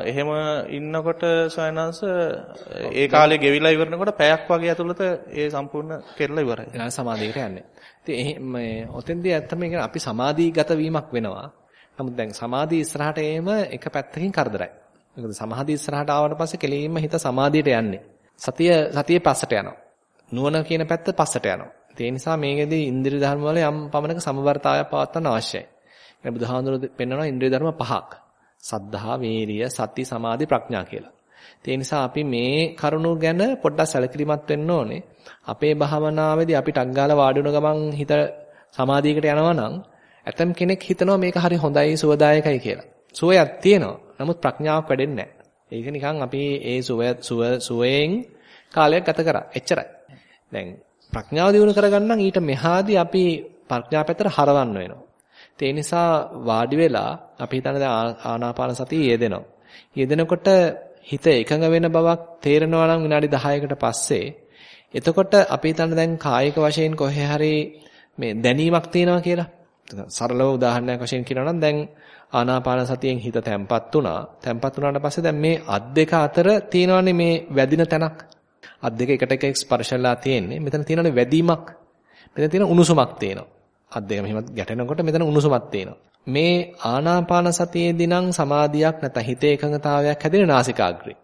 එහෙම ඉන්නකොට සයනංශ ඒ කාලේ ගෙවිලා ඉවරනකොට පැයක් වගේ ඇතුළත ඒ සම්පූර්ණ කෙරලා ඉවරයි. ඊළඟ සමාධියට යන්නේ. ඉතින් මේ ඔතෙන්දී ඇත්තම කියන්නේ අපි සමාධීගත වීමක් වෙනවා. නමුත් දැන් සමාධිය ඉස්සරහට එීම එක පැත්තකින් කරදරයි. මොකද සමාධිය ඉස්සරහට ආවට පස්සේ කෙලින්ම හිත සමාධියට යන්නේ. සතිය සතියේ පස්සට යනවා. නුවණ කියන පැත්ත පස්සට යනවා. ඒ නිසා මේකෙදී ඉන්ද්‍රිය ධර්ම වල යම් පමණක සමබරතාවයක් පවත්වන්න අවශ්‍යයි. ඒ බුදුහාඳුර පෙන්වනවා ඉන්ද්‍රිය ධර්ම පහක්. සද්ධා, වීරිය, සති, සමාධි, ප්‍රඥා කියලා. ඒ නිසා අපි මේ කරුණු ගැන පොඩ්ඩක් සැලකිලිමත් වෙන්න ඕනේ. අපේ භාවනාවේදී අපි ටක් ගාලා වාඩි වුණ ගමන් හිත සමාධියකට යනවා නම් ඇතම් කෙනෙක් හිතනවා මේක හරි හොඳයි සුවදායකයි කියලා. සුවයක් තියෙනවා. නමුත් ප්‍රඥාවක් වැඩෙන්නේ නැහැ. ඒක නිකන් අපි ඒ සුව සුව සුවයෙන් කාලයක් ගත කරා. එච්චරයි. දැන් ප්‍රඥාව දිනු කරගන්න ඊට මෙහාදී අපි ප්‍රඥා පැත්තට හරවන්න වෙනවා. ඒ නිසා වාඩි වෙලා අපි හිතන දැන් ආනාපාන සතිය යෙදෙනවා. යෙදෙනකොට හිත එකඟ වෙන බවක් තේරෙනවා නම් විනාඩි 10කට පස්සේ එතකොට අපි හිතන දැන් කායික වශයෙන් කොහේ හරි මේ දැනීමක් තියෙනවා කියලා. සරලව උදාහරණයක් වශයෙන් කියනවා නම් දැන් ආනාපාන සතියෙන් හිත තැම්පත් වුණා. තැම්පත් වුණාට පස්සේ දැන් මේ අත් දෙක අතර තියෙනවානේ මේ වැදින තැනක්. අත් දෙක එකට එක ස්පර්ශලා තියෙන්නේ. මෙතන තියෙනවානේ වැදීමක්. මෙතන තියෙන උණුසුමක් තියෙනවා. අත් දෙක මෙහෙම ගැටෙනකොට මෙතන උණුසුමක් තියෙනවා. මේ ආනාපාන සතියේදී නම් සමාධියක් නැත හිතේ එකඟතාවයක් හැදෙන නාසිකාග්‍රේ.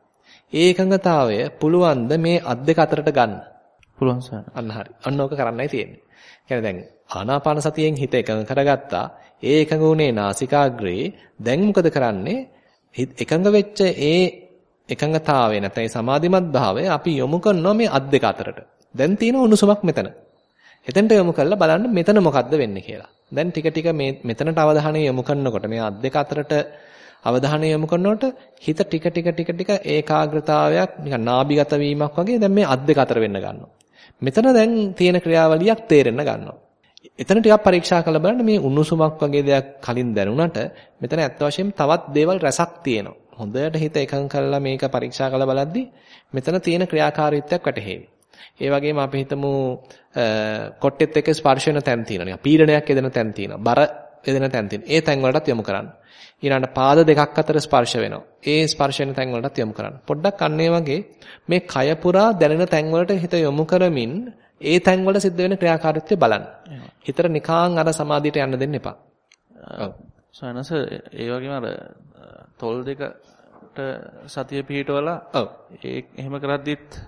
ඒ එකඟතාවය පුළුවන් ද මේ අත් දෙක අතරට ගන්න. පුළුවන් සර්. අන්න හරි. අන්න ඕක කරන්නයි තියෙන්නේ. කියන්නේ දැන් ආනාපාන සතියෙන් හිත එකඟ කරගත්තා. ඒ එකඟ වුණේ නාසිකාග්‍රේ. දැන් මොකද කරන්නේ? එකඟ වෙච්ච ඒ එකඟතාවය නැත්නම් සමාධිමත් භාවය අපි යොමු කරනවා මේ අත් දෙක අතරට. දැන් තියෙන උණුසුමක් මෙතන. එතනට යොමු කරලා බලන්න මෙතන මොකද්ද වෙන්නේ කියලා. දැන් ටික ටික මේ මෙතනට අවධානය යොමු කරනකොට මේ අත් දෙක අතරට අවධානය යොමු කරනකොට හිත ටික ටික ටික ටික ඒකාග්‍රතාවයක් නිකන් නාභිගත වීමක් වගේ දැන් මේ අත් දෙක අතර වෙන්න ගන්නවා. මෙතන දැන් තියෙන ක්‍රියාවලියක් තේරෙන්න ගන්නවා. එතන ටිකක් පරීක්ෂා කරලා බලන්න මේ උණුසුමක් වගේ දෙයක් කලින් දැනුණාට මෙතන ඇත්ත වශයෙන්ම තවත් දේවල් රසක් තියෙනවා. හොඳට හිත එකඟ කරලා මේක පරීක්ෂා කරලා බලද්දි මෙතන තියෙන ක්‍රියාකාරීත්වයක් වැටහෙවි. ඒ වගේම අපි හිතමු කොට්ටෙත් එක්ක ස්පර්ශ වෙන තැන් තියෙනවා. නිකන් පීඩනයක් එදෙන තැන් තියෙනවා. බර එදෙන තැන් තියෙනවා. ඒ තැන් වලටත් යොමු කරන්න. ඊළඟට පාද දෙකක් අතර ස්පර්ශ වෙනවා. ඒ ස්පර්ශ වෙන තැන් වලටත් යොමු කරන්න. පොඩ්ඩක් අන්න වගේ මේ කය පුරා දැනෙන තැන් වලට හිත යොමු කරමින් ඒ තැන් වල සිද්ධ වෙන ක්‍රියාකාරීත්වය බලන්න. හිතට නිකාං අර සමාධියට යන්න දෙන්න එපා. ඔව්. සයනස ඒ වගේම අර තොල් දෙකට සතිය පිහිටවලා ඔව් ඒ එහෙම කරද්දිත්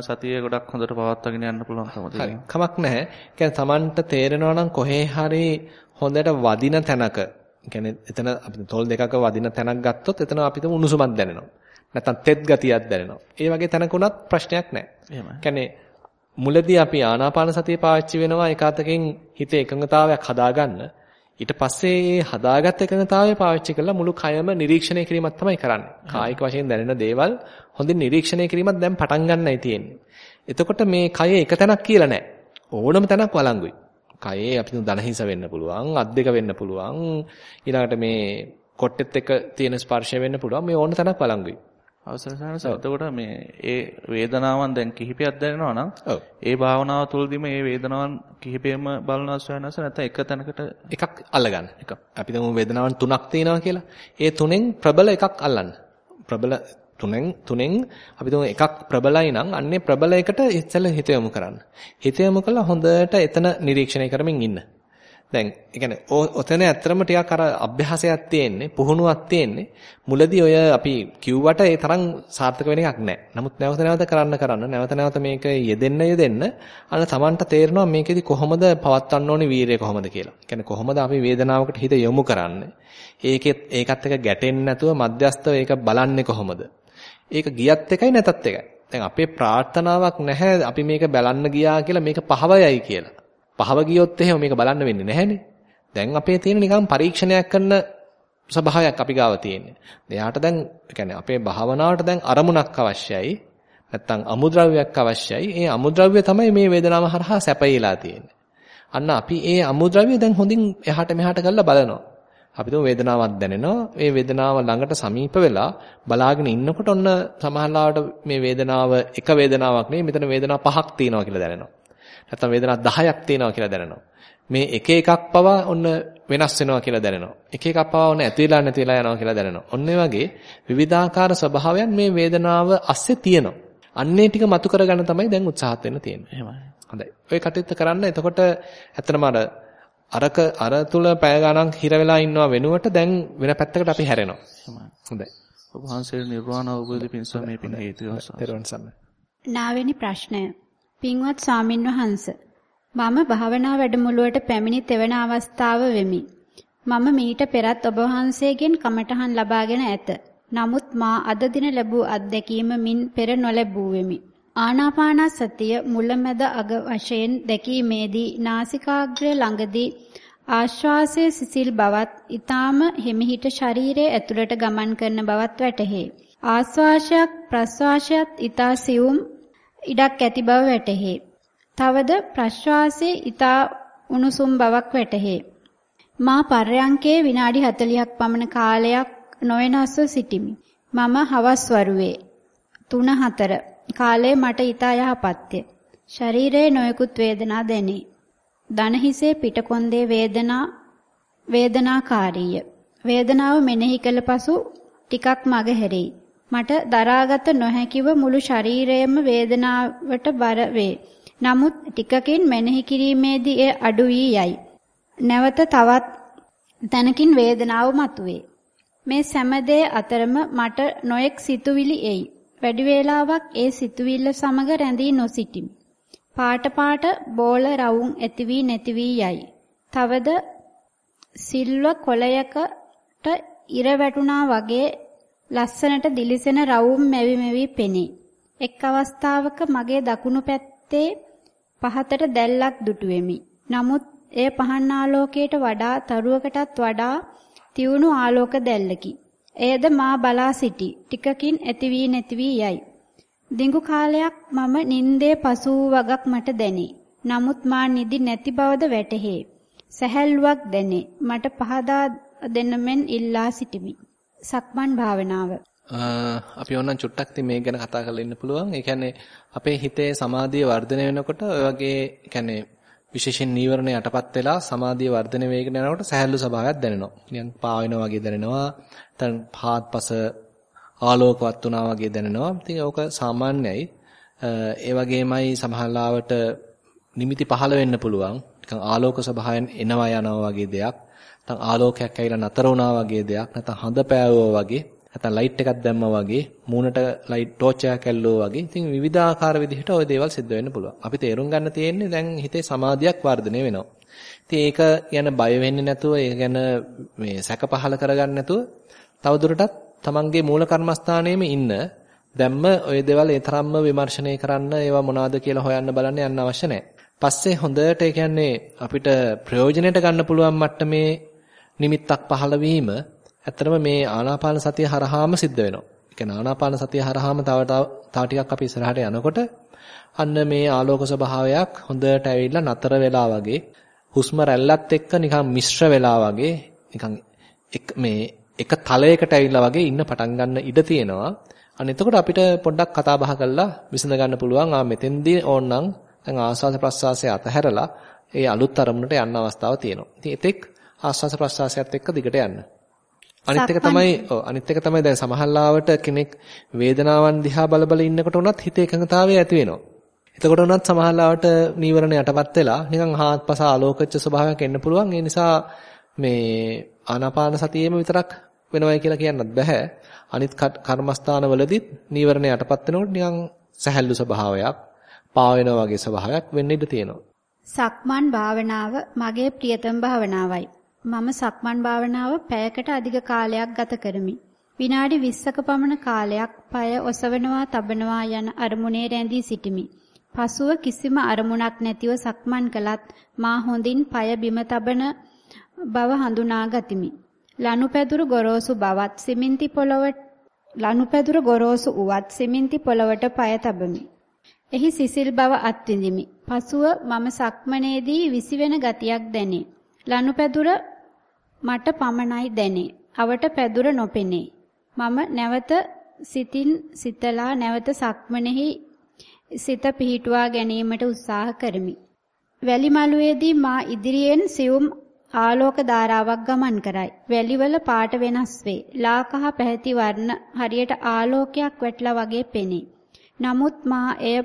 සතිය ගොඩක් හොඳට පවත්වාගෙන යන්න පුළුවන්කම තියෙනවා. කමක් නැහැ. කියන්නේ Tamanට තේරෙනවා නම් කොහේ හරි හොඳට වදින තැනක කියන්නේ එතන අපි තොල් දෙකක වදින තැනක් ගත්තොත් එතන අපිට උණුසුමක් දැනෙනවා. නැත්තම් තෙත් ගතියක් දැනෙනවා. ඒ වගේ තැනක උනත් ප්‍රශ්නයක් නැහැ. එහෙමයි. කියන්නේ මුලදී අපි ආනාපාන සතිය පාවිච්චි වෙනවා ඒකාතකින් හිතේ එකඟතාවයක් හදාගන්න. ඊට පස්සේ මේ හදාගත් එකඟතාවය පාවිච්චි කරලා මුළු කයම නිරීක්ෂණය කිරීමක් තමයි කරන්නේ. කායික වශයෙන් දැනෙන දේවල් හොඳින් නිරීක්ෂණය කිරීමක් දැන් පටන් ගන්නයි තියෙන්නේ. එතකොට මේ කය එක තැනක් කියලා නැහැ. ඕනම තැනක් වළංගුයි. කයේ අපිට දනහිස වෙන්න පුළුවන්, අත් දෙක වෙන්න පුළුවන්, ඊළඟට මේ කොට්ටෙත් එක තියෙන ස්පර්ශය වෙන්න පුළුවන්. මේ ඕන තැනක් වළංගුයි. අවසර සනස එතකොට මේ ඒ වේදනාවන් දැන් කිහිපයක් දැනෙනවා නම්. ඒ භාවනාව තුළදීම මේ වේදනාවන් කිහිපෙම බලනවා සයනස නැත්නම් එක තැනකට එකක් අල්ලගන්න. එකක්. අපි දමු වේදනාවන් තුනක් තියෙනවා කියලා. ඒ තුනෙන් ප්‍රබල එකක් අල්ලන්න. ප්‍රබල තුනෙන් තුනෙන් අපි තුමු එකක් ප්‍රබලයි නම් අන්නේ ප්‍රබල එකට ඉස්සෙල්ලා හිත යොමු කරන්න. හිත යොමු කළා හොඳට එතන නිරීක්ෂණය කරමින් ඉන්න. දැන් ඒ කියන්නේ ඔතන ඇත්තටම ටිකක් අර අභ්‍යාසයක් තියෙන්නේ, පුහුණුවක් තියෙන්නේ. මුලදී ඔය අපි කිව්වට ඒ තරම් සාර්ථක වෙන එකක් නැහැ. නමුත් නැවත නැවත කරන්න කරන්න නැවත නැවත මේක යෙදෙන්න යෙදෙන්න අන්න Tamanට තේරෙනවා මේකෙදි කොහොමද පවත්වන්න ඕනේ වීරිය කොහොමද කියලා. ඒ කියන්නේ කොහොමද අපි වේදනාවකට හිත යොමු කරන්නේ? ඒකෙත් ඒකත් එක ගැටෙන්නේ නැතුව මධ්‍යස්තව ඒක බලන්නේ කොහොමද? ඒක ගියත් එකයි නැතත් එකයි. දැන් අපේ ප්‍රාර්ථනාවක් නැහැ අපි මේක බලන්න ගියා කියලා මේක පහවයයි කියලා. පහව ගියොත් එහෙම මේක බලන්න වෙන්නේ නැහැනේ. දැන් අපේ තියෙන නිකන් පරීක්ෂණයක් කරන ස්වභාවයක් අපි ගාව තියෙන්නේ. එයාට දැන් කියන්නේ අපේ භාවනාවට දැන් අරමුණක් අවශ්‍යයි. නැත්තම් අමුද්‍රව්‍යයක් අවශ්‍යයි. ඒ අමුද්‍රව්‍ය තමයි මේ වේදනාව හරහා සැපයීලා තියෙන්නේ. අන්න අපි ඒ අමුද්‍රව්‍ය දැන් හොඳින් එහාට මෙහාට කරලා බලනවා. අපි තුමු වේදනාවක් දැනෙනවා. මේ වේදනාව ළඟට සමීප වෙලා බලාගෙන ඉන්නකොට ඔන්න සමහරවිට මේ වේදනාව එක වේදනාවක් නෙවෙයි මෙතන වේදනා පහක් තියෙනවා කියලා දැනෙනවා. නැත්නම් වේදනා 10ක් තියෙනවා කියලා දැනෙනවා. මේ එක එකක් පවා ඔන්න වෙනස් වෙනවා කියලා දැනෙනවා. එක එකක් පවා ඔන්න ඇති වෙලා නැති වෙලා යනවා කියලා දැනෙනවා. ඔන්න වගේ විවිධාකාර ස්වභාවයන් මේ වේදනාව අස්සේ තියෙනවා. අන්නේ ටික මතු කරගන්න තමයි දැන් උත්සාහත් වෙන්න තියෙන්නේ. එහෙමයි. හොඳයි. ඔය කටයුත්ත කරන්න. එතකොට ඇත්තටම අර අරක අර තුල පැය ගණන් හිර වෙලා ඉන්නවා වෙනුවට දැන් වෙන පැත්තකට අපි හැරෙනවා. හොඳයි. ඔබ වහන්සේ නිර්වාණ අවබෝධය පිණිස මේ පින හේතු සරණයි. නාවෙනි ප්‍රශ්නය. පින්වත් ස්වාමින් වහන්සේ මම භාවනා වැඩමුළුවට පැමිණි තෙවන අවස්ථාව වෙමි. මම මීට පෙරත් ඔබ වහන්සේගෙන් කමඨහන් ලබාගෙන ඇත. නමුත් මා අද දින ලැබූ අත්දැකීම මින් පෙර නොලැබූ වෙමි. ආනාපාන සතිය මුලැමැද අග වශයෙන් දැකීමේදී නාසිකාග්‍රය ළඟදී ආශ්වාසයේ සිසිල් බවත් ඊටාම හිමිහිට ශරීරයේ ඇතුළට ගමන් කරන බවත් වැටහේ. ආශ්වාසයක් ප්‍රශ්වාසයත් ඊටා සියුම් ඉඩක් ඇති බව වැටහේ. තවද ප්‍රශ්වාසයේ ඊතා උණුසුම් බවක් වැටහේ. මා පර්යංකේ විනාඩි 40ක් පමණ කාලයක් නොවෙනස්ව සිටිමි. මම හවස් වරුවේ 3-4 කාලේ මට ඊතා යහපත්ය. ශරීරයේ නොයෙකුත් වේදනා දැනේ. දන හිසේ පිටකොන්දේ වේදනා වේදනාකාරීය. වේදනාව මෙනෙහි කළ පසු ටිකක් මග හැරෙයි. මට දරාගත නොහැකිව මුළු ශරීරයම වේදනාවට බර වේ. නමුත් ටිකකින් මෙනෙහි කිරීමේදී එය අඩු වී යයි. නැවත තවත් තැනකින් වේදනාව මතුවේ. මේ සෑමදේ අතරම මට නොයෙක් සිතුවිලි එයි. වැඩි වේලාවක් ඒ සිතුවිල්ල සමග රැඳී නොසිටිමි. පාට පාට බෝල රවුම් ඇති වී නැති වී යයි. තවද සිල්ව කොළයකට ඉර වැටුණා වගේ ලස්සනට දිලිසෙන රවුම් මැවි මැවි පෙනේ. එක් අවස්ථාවක මගේ දකුණු පැත්තේ පහතට දැල්ලක් දුටු වෙමි. නමුත් එය පහන් ආලෝකයට වඩා තරුවකටත් වඩා තියුණු ආලෝක දැල්ලකි. එයද මා බලා සිටි. ටිකකින් ඇති වී නැති වී යයි. දිඟු කාලයක් මම නින්දේ පසු වගක් මට දැනේ. නමුත් මා නිදි නැති බවද වැටහේ. සැහැල්ලුවක් දැනේ. මට පහදා දෙන්න මෙන් ඉල්ලා සිටිමි. සක්මන් භාවනාව. අපි ඕනනම් චුට්ටක් ඉතින් මේක ගැන කතා කරලා ඉන්න පුළුවන්. ඒ කියන්නේ අපේ හිතේ සමාධිය වර්ධනය වෙනකොට ඔය වගේ කියන්නේ විශේෂයෙන් නීවරණ යටපත් වෙලා සමාධිය වර්ධනය වෙගෙන යනකොට සහැල්ලු ස්වභාවයක් දැනෙනවා. නිකන් පාවෙනා වගේ දැනෙනවා. නැත්නම් පාත්පස ආලෝකවත් වුණා වගේ දැනෙනවා. ඉතින් ඕක සාමාන්‍යයි. ඒ වගේමයි සමහරලාවට නිමිති පහළ වෙන්න පුළුවන්. නිකන් ආලෝක ස්වභාවයෙන් එනවා යනවා වගේ දෙයක්. නැත්නම් ආලෝකයක් ඇවිල්ලා නතර වුණා වගේ දෙයක්. නැත්නම් හඳ පෑවුවා වගේ. නැත්නම් ලයිට් එකක් දැම්මා වගේ. මූණට ලයිට් ටෝච් එකක් ඇල්ලුවා වගේ. ඉතින් විවිධාකාර විදිහට ওই දේවල් සිද්ධ වෙන්න පුළුවන්. අපි තේරුම් ගන්න තියෙන්නේ දැන් හිතේ සමාධියක් වර්ධනය වෙනවා. ඉතින් ඒක ගැන බය වෙන්නේ නැතුව, ඒක ගැන මේ සැක පහල කරගන්න නැතුව තවදුරටත් තමන්ගේ මූල කර්මස්ථානයේම ඉන්න දැම්ම ওই දේවල් ඒ තරම්ම විමර්ශනය කරන්න ඒවා මොනවද කියලා හොයන්න බලන්න යන්න අවශ්‍ය නැහැ. පස්සේ හොඳට ඒ කියන්නේ අපිට ප්‍රයෝජනෙට ගන්න පුළුවන් මට්ටමේ නිමිත්තක් පහළ වීම ඇත්තටම මේ ආනාපාන සතිය හරහාම සිද්ධ වෙනවා. ඒ කියන්නේ ආනාපාන සතිය හරහාම තව තව ටිකක් අපි ඉස්සරහට යනකොට අන්න මේ ආලෝක ස්වභාවයක් හොඳට ඇවිල්ලා නතර වෙලා වගේ හුස්ම රැල්ලත් එක්ක නිකන් මිශ්‍ර වෙලා වගේ නිකන් මේ එක තලයකට ඇවිල්ලා වගේ ඉන්න පටන් ගන්න ඉඩ තියෙනවා. අන්න එතකොට අපිට පොඩ්ඩක් කතා බහ කරලා විසඳ ගන්න පුළුවන් ආ මෙතෙන්දී ඕනනම් දැන් ආස්වාද ප්‍රස්වාසය අතහැරලා ඒ අලුත් අරමුණට යන්න අවස්ථාව තියෙනවා. ඉතින් එතෙක් ආස්වාද ප්‍රස්වාසයත් එක්ක දිගට යන්න. අනිත් එක තමයි ඔව් අනිත් එක තමයි දැන් සමහරලාවට කෙනෙක් වේදනාවන් දිහා බල බල ඉන්නකොට උනත් හිත එකඟතාවය ඇති වෙනවා. එතකොට උනත් සමහරවට නීවරණ යටපත් වෙලා නිකන් හාත්පස ආලෝකච්ච ස්වභාවයක් එන්න පුළුවන්. ඒ නිසා මේ ආනාපාන සතියෙම විතරක් වෙනවයි කියලා කියන්නත් බෑ. අනිත් කර්මස්ථානවලදීත් නීවරණ යටපත් වෙනකොට නිකන් සැහැල්ලු ස්වභාවයක්, පාවෙනා වගේ ස්වභාවයක් වෙන්න ඉඩ තියෙනවා. සක්මන් භාවනාව මගේ ප්‍රියතම භාවනාවයි. මම සක්මන් භාවනාව පැයකට අධික කාලයක් ගත කරමි. විනාඩි 20ක පමණ කාලයක් পায় ඔසවනවා, තබනවා යන අරමුණේ රැඳී සිටිමි. පසුව කිසිම අරමුණක් නැතිව සක්මන් කළත් මා හොඳින් পায় බිම තබන බව හඳුනා ගතිමි. ලනුපැදුරු ගොරෝසු බවත් සිමෙන්ති පොළවට ලනුපැදුරු ගොරෝසු උවත් සිමෙන්ති පොළවට পায় තබමි. එහි සිසිල් බව අත්විඳිමි. පසුව මම සක්මනේදී විසිවෙන ගතියක් දැනේ. ලනුපැදුර මට පමණයි දැනේ. අවට පැදුර නොපෙනේ. මම නැවත සිතින් සිතලා නැවත සක්මනේහි සිත පිහිටුවා ගැනීමට උත්සාහ කරමි. වැලි මළුවේදී මා ඉදිරියෙන් සියුම් ආලෝක ධාරාවක් ගමන් කරයි. වැලිවල පාට වෙනස් වේ. ලා කහ පැහැති වර්ණ හරියට ආලෝකයක් වැටලා වගේ පෙනේ. නමුත් මා එය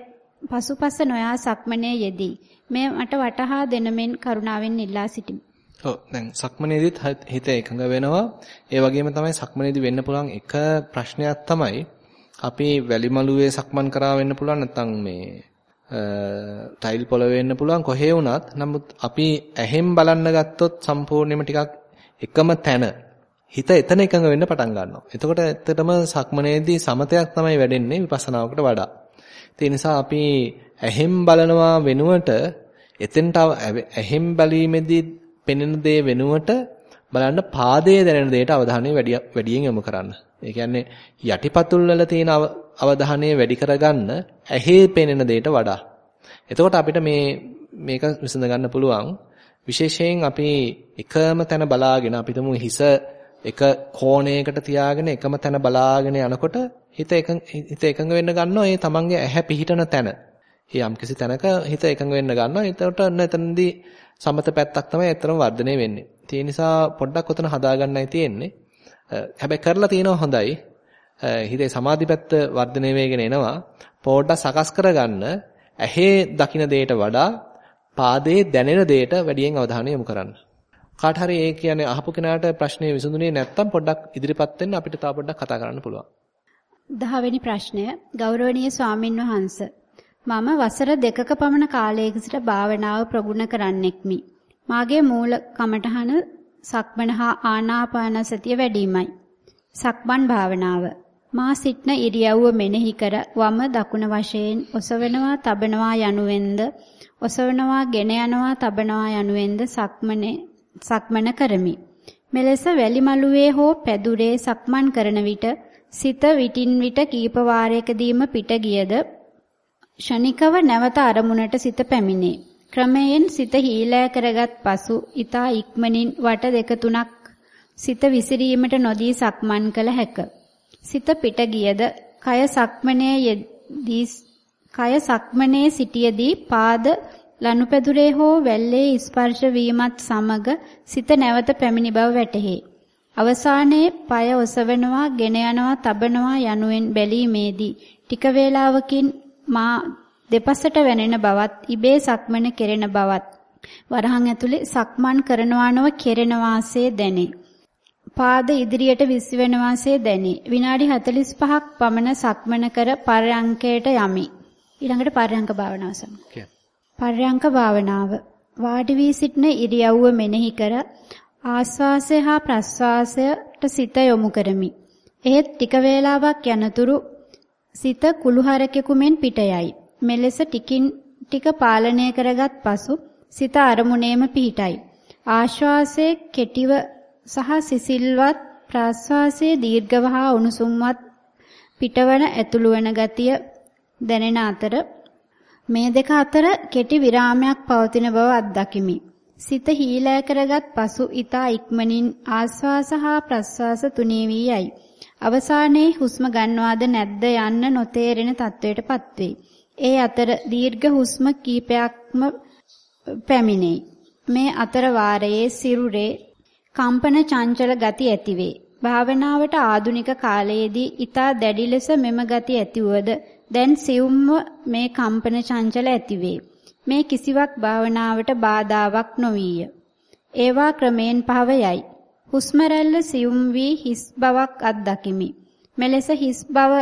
පසුපස නොයා සක්මනේ යෙදී. මේ මට වටහා දෙනමෙන් කරුණාවෙන් ඉල්ලා සිටිමි. ඔව් දැන් සක්මනේදීත් හිත එකඟ වෙනවා. ඒ වගේම තමයි සක්මනේදී වෙන්න පුළුවන් එක ප්‍රශ්නයක් තමයි අපි වැලිමලුවේ සක්මන් කරා වෙන්න පුළුවන් නැත්නම් මේ ටයිල් පොළවේ වෙන්න පුළුවන් කොහේ වුණත් නමුත් අපි ඇහෙන් බලන්න ගත්තොත් සම්පූර්ණයෙන්ම ටිකක් එකම තැන හිත එතන එකඟ වෙන්න පටන් ගන්නවා. එතකොට ඇත්තටම සක්මනේදී සමතයක් තමයි වැඩෙන්නේ විපස්සනාවකට වඩා. ඒ නිසා අපි ඇහෙන් බලනවා වෙනුවට එතෙන්ට ඇහෙන් බැලීමේදී පෙනෙන දේ වෙනුවට බලන්න පාදයේ දැනෙන දෙයට අවධානය වැඩි වැඩියෙන් යොමු කරන්න. ඒ කියන්නේ යටිපතුල් වල තියෙන අවධානය වැඩි කරගන්න ඇහි පෙනෙන දෙයට වඩා. එතකොට අපිට මේ මේක විසඳ ගන්න පුළුවන්. විශේෂයෙන් අපි එකම තැන බලාගෙන අපි තුමු හිස එක කෝණයකට තියාගෙන එකම තැන බලාගෙන යනකොට හිත හිත එකඟ වෙන්න ගන්නවා ඒ තමන්ගේ ඇහැ පිහිටන තැන. ඒ යම්කිසි තැනක හිත එකඟ වෙන්න ගන්නවා. එතකොට එතනදී සමත පැත්තක් තමයි ඇත්තටම වර්ධනය වෙන්නේ. ඒ නිසා පොඩ්ඩක් උතන හදාගන්නයි තියෙන්නේ. හැබැයි කරලා තියෙනවා හොඳයි. හිතේ සමාධි පැත්ත වර්ධනය වෙගෙන එනවා. පොඩ්ඩක් සකස් කරගන්න ඇහි දකින දෙයට වඩා පාදයේ දැනෙන දෙයට වැඩියෙන් අවධානය යොමු කරන්න. කාට හරි ඒ කියන්නේ අහපු කෙනාට ප්‍රශ්නේ විසඳුනේ නැත්තම් පොඩ්ඩක් ඉදිරිපත් වෙන්න අපිට තව පොඩ්ඩක් කතා කරන්න පුළුවන්. 10 වෙනි ප්‍රශ්නය ගෞරවනීය ස්වාමින් වහන්සේ මම වසර දෙකක පමණ කාලයක සිට භාවනාව ප්‍රගුණ කරන්නෙක්මි. මාගේ මූල කමඨහන සක්මන හා ආනාපාන සතිය වැඩිමයි. සක්මන් භාවනාව මා සිටන ඉරියව්ව මෙනෙහි කර වම දකුණ වශයෙන් ඔසවනවා තබනවා යනුවෙන්ද ඔසවනවා ගෙන යනවා තබනවා යනුවෙන්ද සක්මනේ සක්මන කරමි. මෙලෙස වැලි මළුවේ හෝ පැදුරේ සක්මන් කරන විට සිත විටින් විට කීප වාරයකදීම පිට ගියද ෂණිකව නැවත අරමුණට සිත පැමිණේ. ක්‍රමයෙන් සිත හීලෑ කරගත් පසු ඊතා ඉක්මනින් වට දෙක තුනක් සිත විසිරීමට නොදී සක්මන් කළ හැක. සිත පිට ගියද කය සක්මනේ යෙදී කය සක්මනේ සිටියේදී පාද ලනුපැදුරේ හෝ වැල්ලේ ස්පර්ශ වීමත් සමග සිත නැවත පැමිණි බව වැටහේ. අවසානයේ পায় ඔසවනවා, ගෙන යනවා, තබනවා යනුවෙන් බැලීමේදී ටික වේලාවකින් මා දෙපසට වැනෙන බවත් ඉබේ සක්මන කෙරෙන බවත් වරහන් ඇතුලේ සක්මන් කරනවා නොව කෙරෙන වාසේ දැනේ. පාද ඉදිරියට විසිවෙන වාසේ දැනේ. විනාඩි 45ක් පමණ සක්මන කර පරයන්කයට යමි. ඊළඟට පරයන්ක භාවනාව සමග. පරයන්ක භාවනාව වාඩි වී සිටින ඉරියව්ව මෙනෙහි කර ආස්වාසය හා ප්‍රස්වාසයට සිත යොමු කරමි. එහෙත් ටික වේලාවක් යනතුරු සිත කුළුහරකෙකු මෙන් පිට යයි. මෙලෙස ටිකින් ටික පාලනය කරගත් පසු සිත අරමුණේම පිහිටයි. ආශ්වාසයේ කෙටිව සහ සිසිල්වත් ප්‍රාශ්වාසයේ දීර්ඝව හා උණුසුම්වත් පිටවන ඇතුළු වන ගතිය දැනෙන අතර මේ දෙක අතර කෙටි විරාමයක් පවතින බව අත්දකිමි. සිත හීලෑ කරගත් පසු ඊතා ඉක්මනින් ආශ්වාස හා ප්‍රශ්වාස තුනී වී යයි. අවසානයේ හුස්ම ගන්නවාද නැද්ද යන්න නොතේරෙන තත්වයටපත් වේ. ඒ අතර දීර්ඝ හුස්ම කීපයක්ම පැමිණේ. මේ අතර වාරයේ සිරුරේ කම්පන චංචල ගති ඇතිවේ. භාවනාවට ආධුනික කාලයේදී ඊතා දැඩි ලෙස මෙම ගති ඇතිවද දැන් සියුම්ව මේ කම්පන චංචල ඇතිවේ. මේ කිසිවක් භාවනාවට බාධාවක් නොවිය. ඒවා ක්‍රමයෙන් පහව යයි. හුස්ම සියුම් වී හිස් බවක් අත්දකිමි. මෙලෙස හිස් බව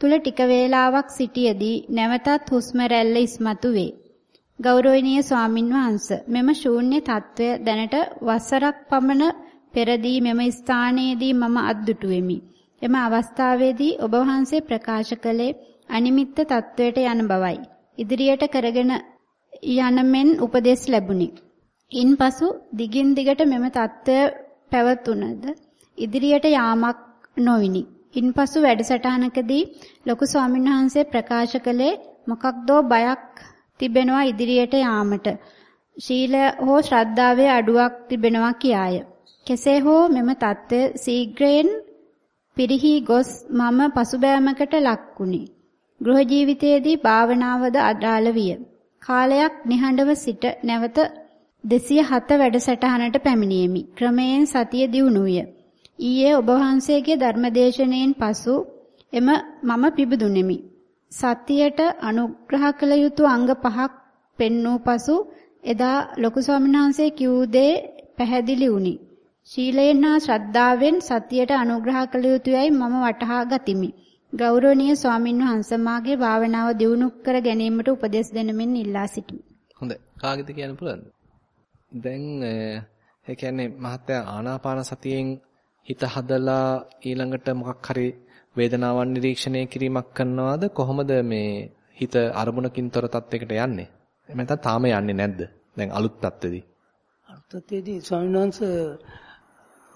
තුල ටික වේලාවක් සිටියේදී නැවතත් හුස්ම රැල්ල ඉස්මතු වේ. ගෞරවනීය ස්වාමින්වහන්ස මෙම ශූන්‍ය తত্ত্বය දැනට වසරක් පමණ පෙරදී මෙම ස්ථානයේදී මම අද්දුටුවෙමි. එම අවස්ථාවේදී ඔබ වහන්සේ ප්‍රකාශ කළේ අනිමිත්ත తত্ত্বයට යන බවයි. ඉදිරියට කරගෙන යන මෙන් උපදෙස් ලැබුණි. ඉන්පසු දිගින් දිගට මෙම తত্ত্বය පැවතුනද ඉදිරියට යාමක් නොවිනි. ඉන්පසු වැඩසටහනකදී ලොකු ස්වාමීන් වහන්සේ ප්‍රකාශ කළේ මොකක්දෝ බයක් තිබෙනවා ඉදිරියට යාමට. ශීල හෝ ශ්‍රද්ධාවේ අඩුවක් තිබෙනවා කියාය. කෙසේ හෝ මෙම தත්ත්වය ශීඝ්‍රයෙන් පිරිහි ගොස් මම පසුබෑමකට ලක්ුණි. ගෘහ ජීවිතයේදී භාවනාවද අඩාල විය. කාලයක් නිහඬව සිට නැවත 207 වැඩසටහනට පැමිණියෙමි. ක්‍රමයෙන් සතිය දියුණු විය. ඊයේ ඔබ වහන්සේගේ ධර්මදේශනයෙන් පසු එම මම පිබුදුනෙමි. සතියට අනුග්‍රහ කළ යුතු අංග පහක් පෙන්වූ පසු එදා ලොකු ස්වාමීන් වහන්සේ කිව් දේ පැහැදිලි වුණි. ශීලයෙන් හා ශ්‍රද්ධාවෙන් සතියට අනුග්‍රහ කළ යුතුයයි මම වටහා ගතිමි. ගෞරවනීය ස්වාමින් වහන්සේ මාගේ භාවනාව දියුණු කර ගැනීමට උපදෙස් දෙනමින් ඉල්ලා සිටිමි. හොඳයි. කාගෙද කියන්න පුළුවන්ද? දැන් ඒ කියන්නේ මහත්තයා ආනාපාන සතියෙන් හිත හදලා ඊළඟට මොකක් හරි වේදනාවන් නිරීක්ෂණය කිරීමක් කරනවාද කොහොමද මේ හිත අරමුණකින් තොර තත්යකට යන්නේ? එහෙම නැත්නම් තාම යන්නේ නැද්ද? දැන් අලුත් තත්ත්වෙදී. අලුත් තත්ත්වෙදී ස්වාමීන් වහන්සේ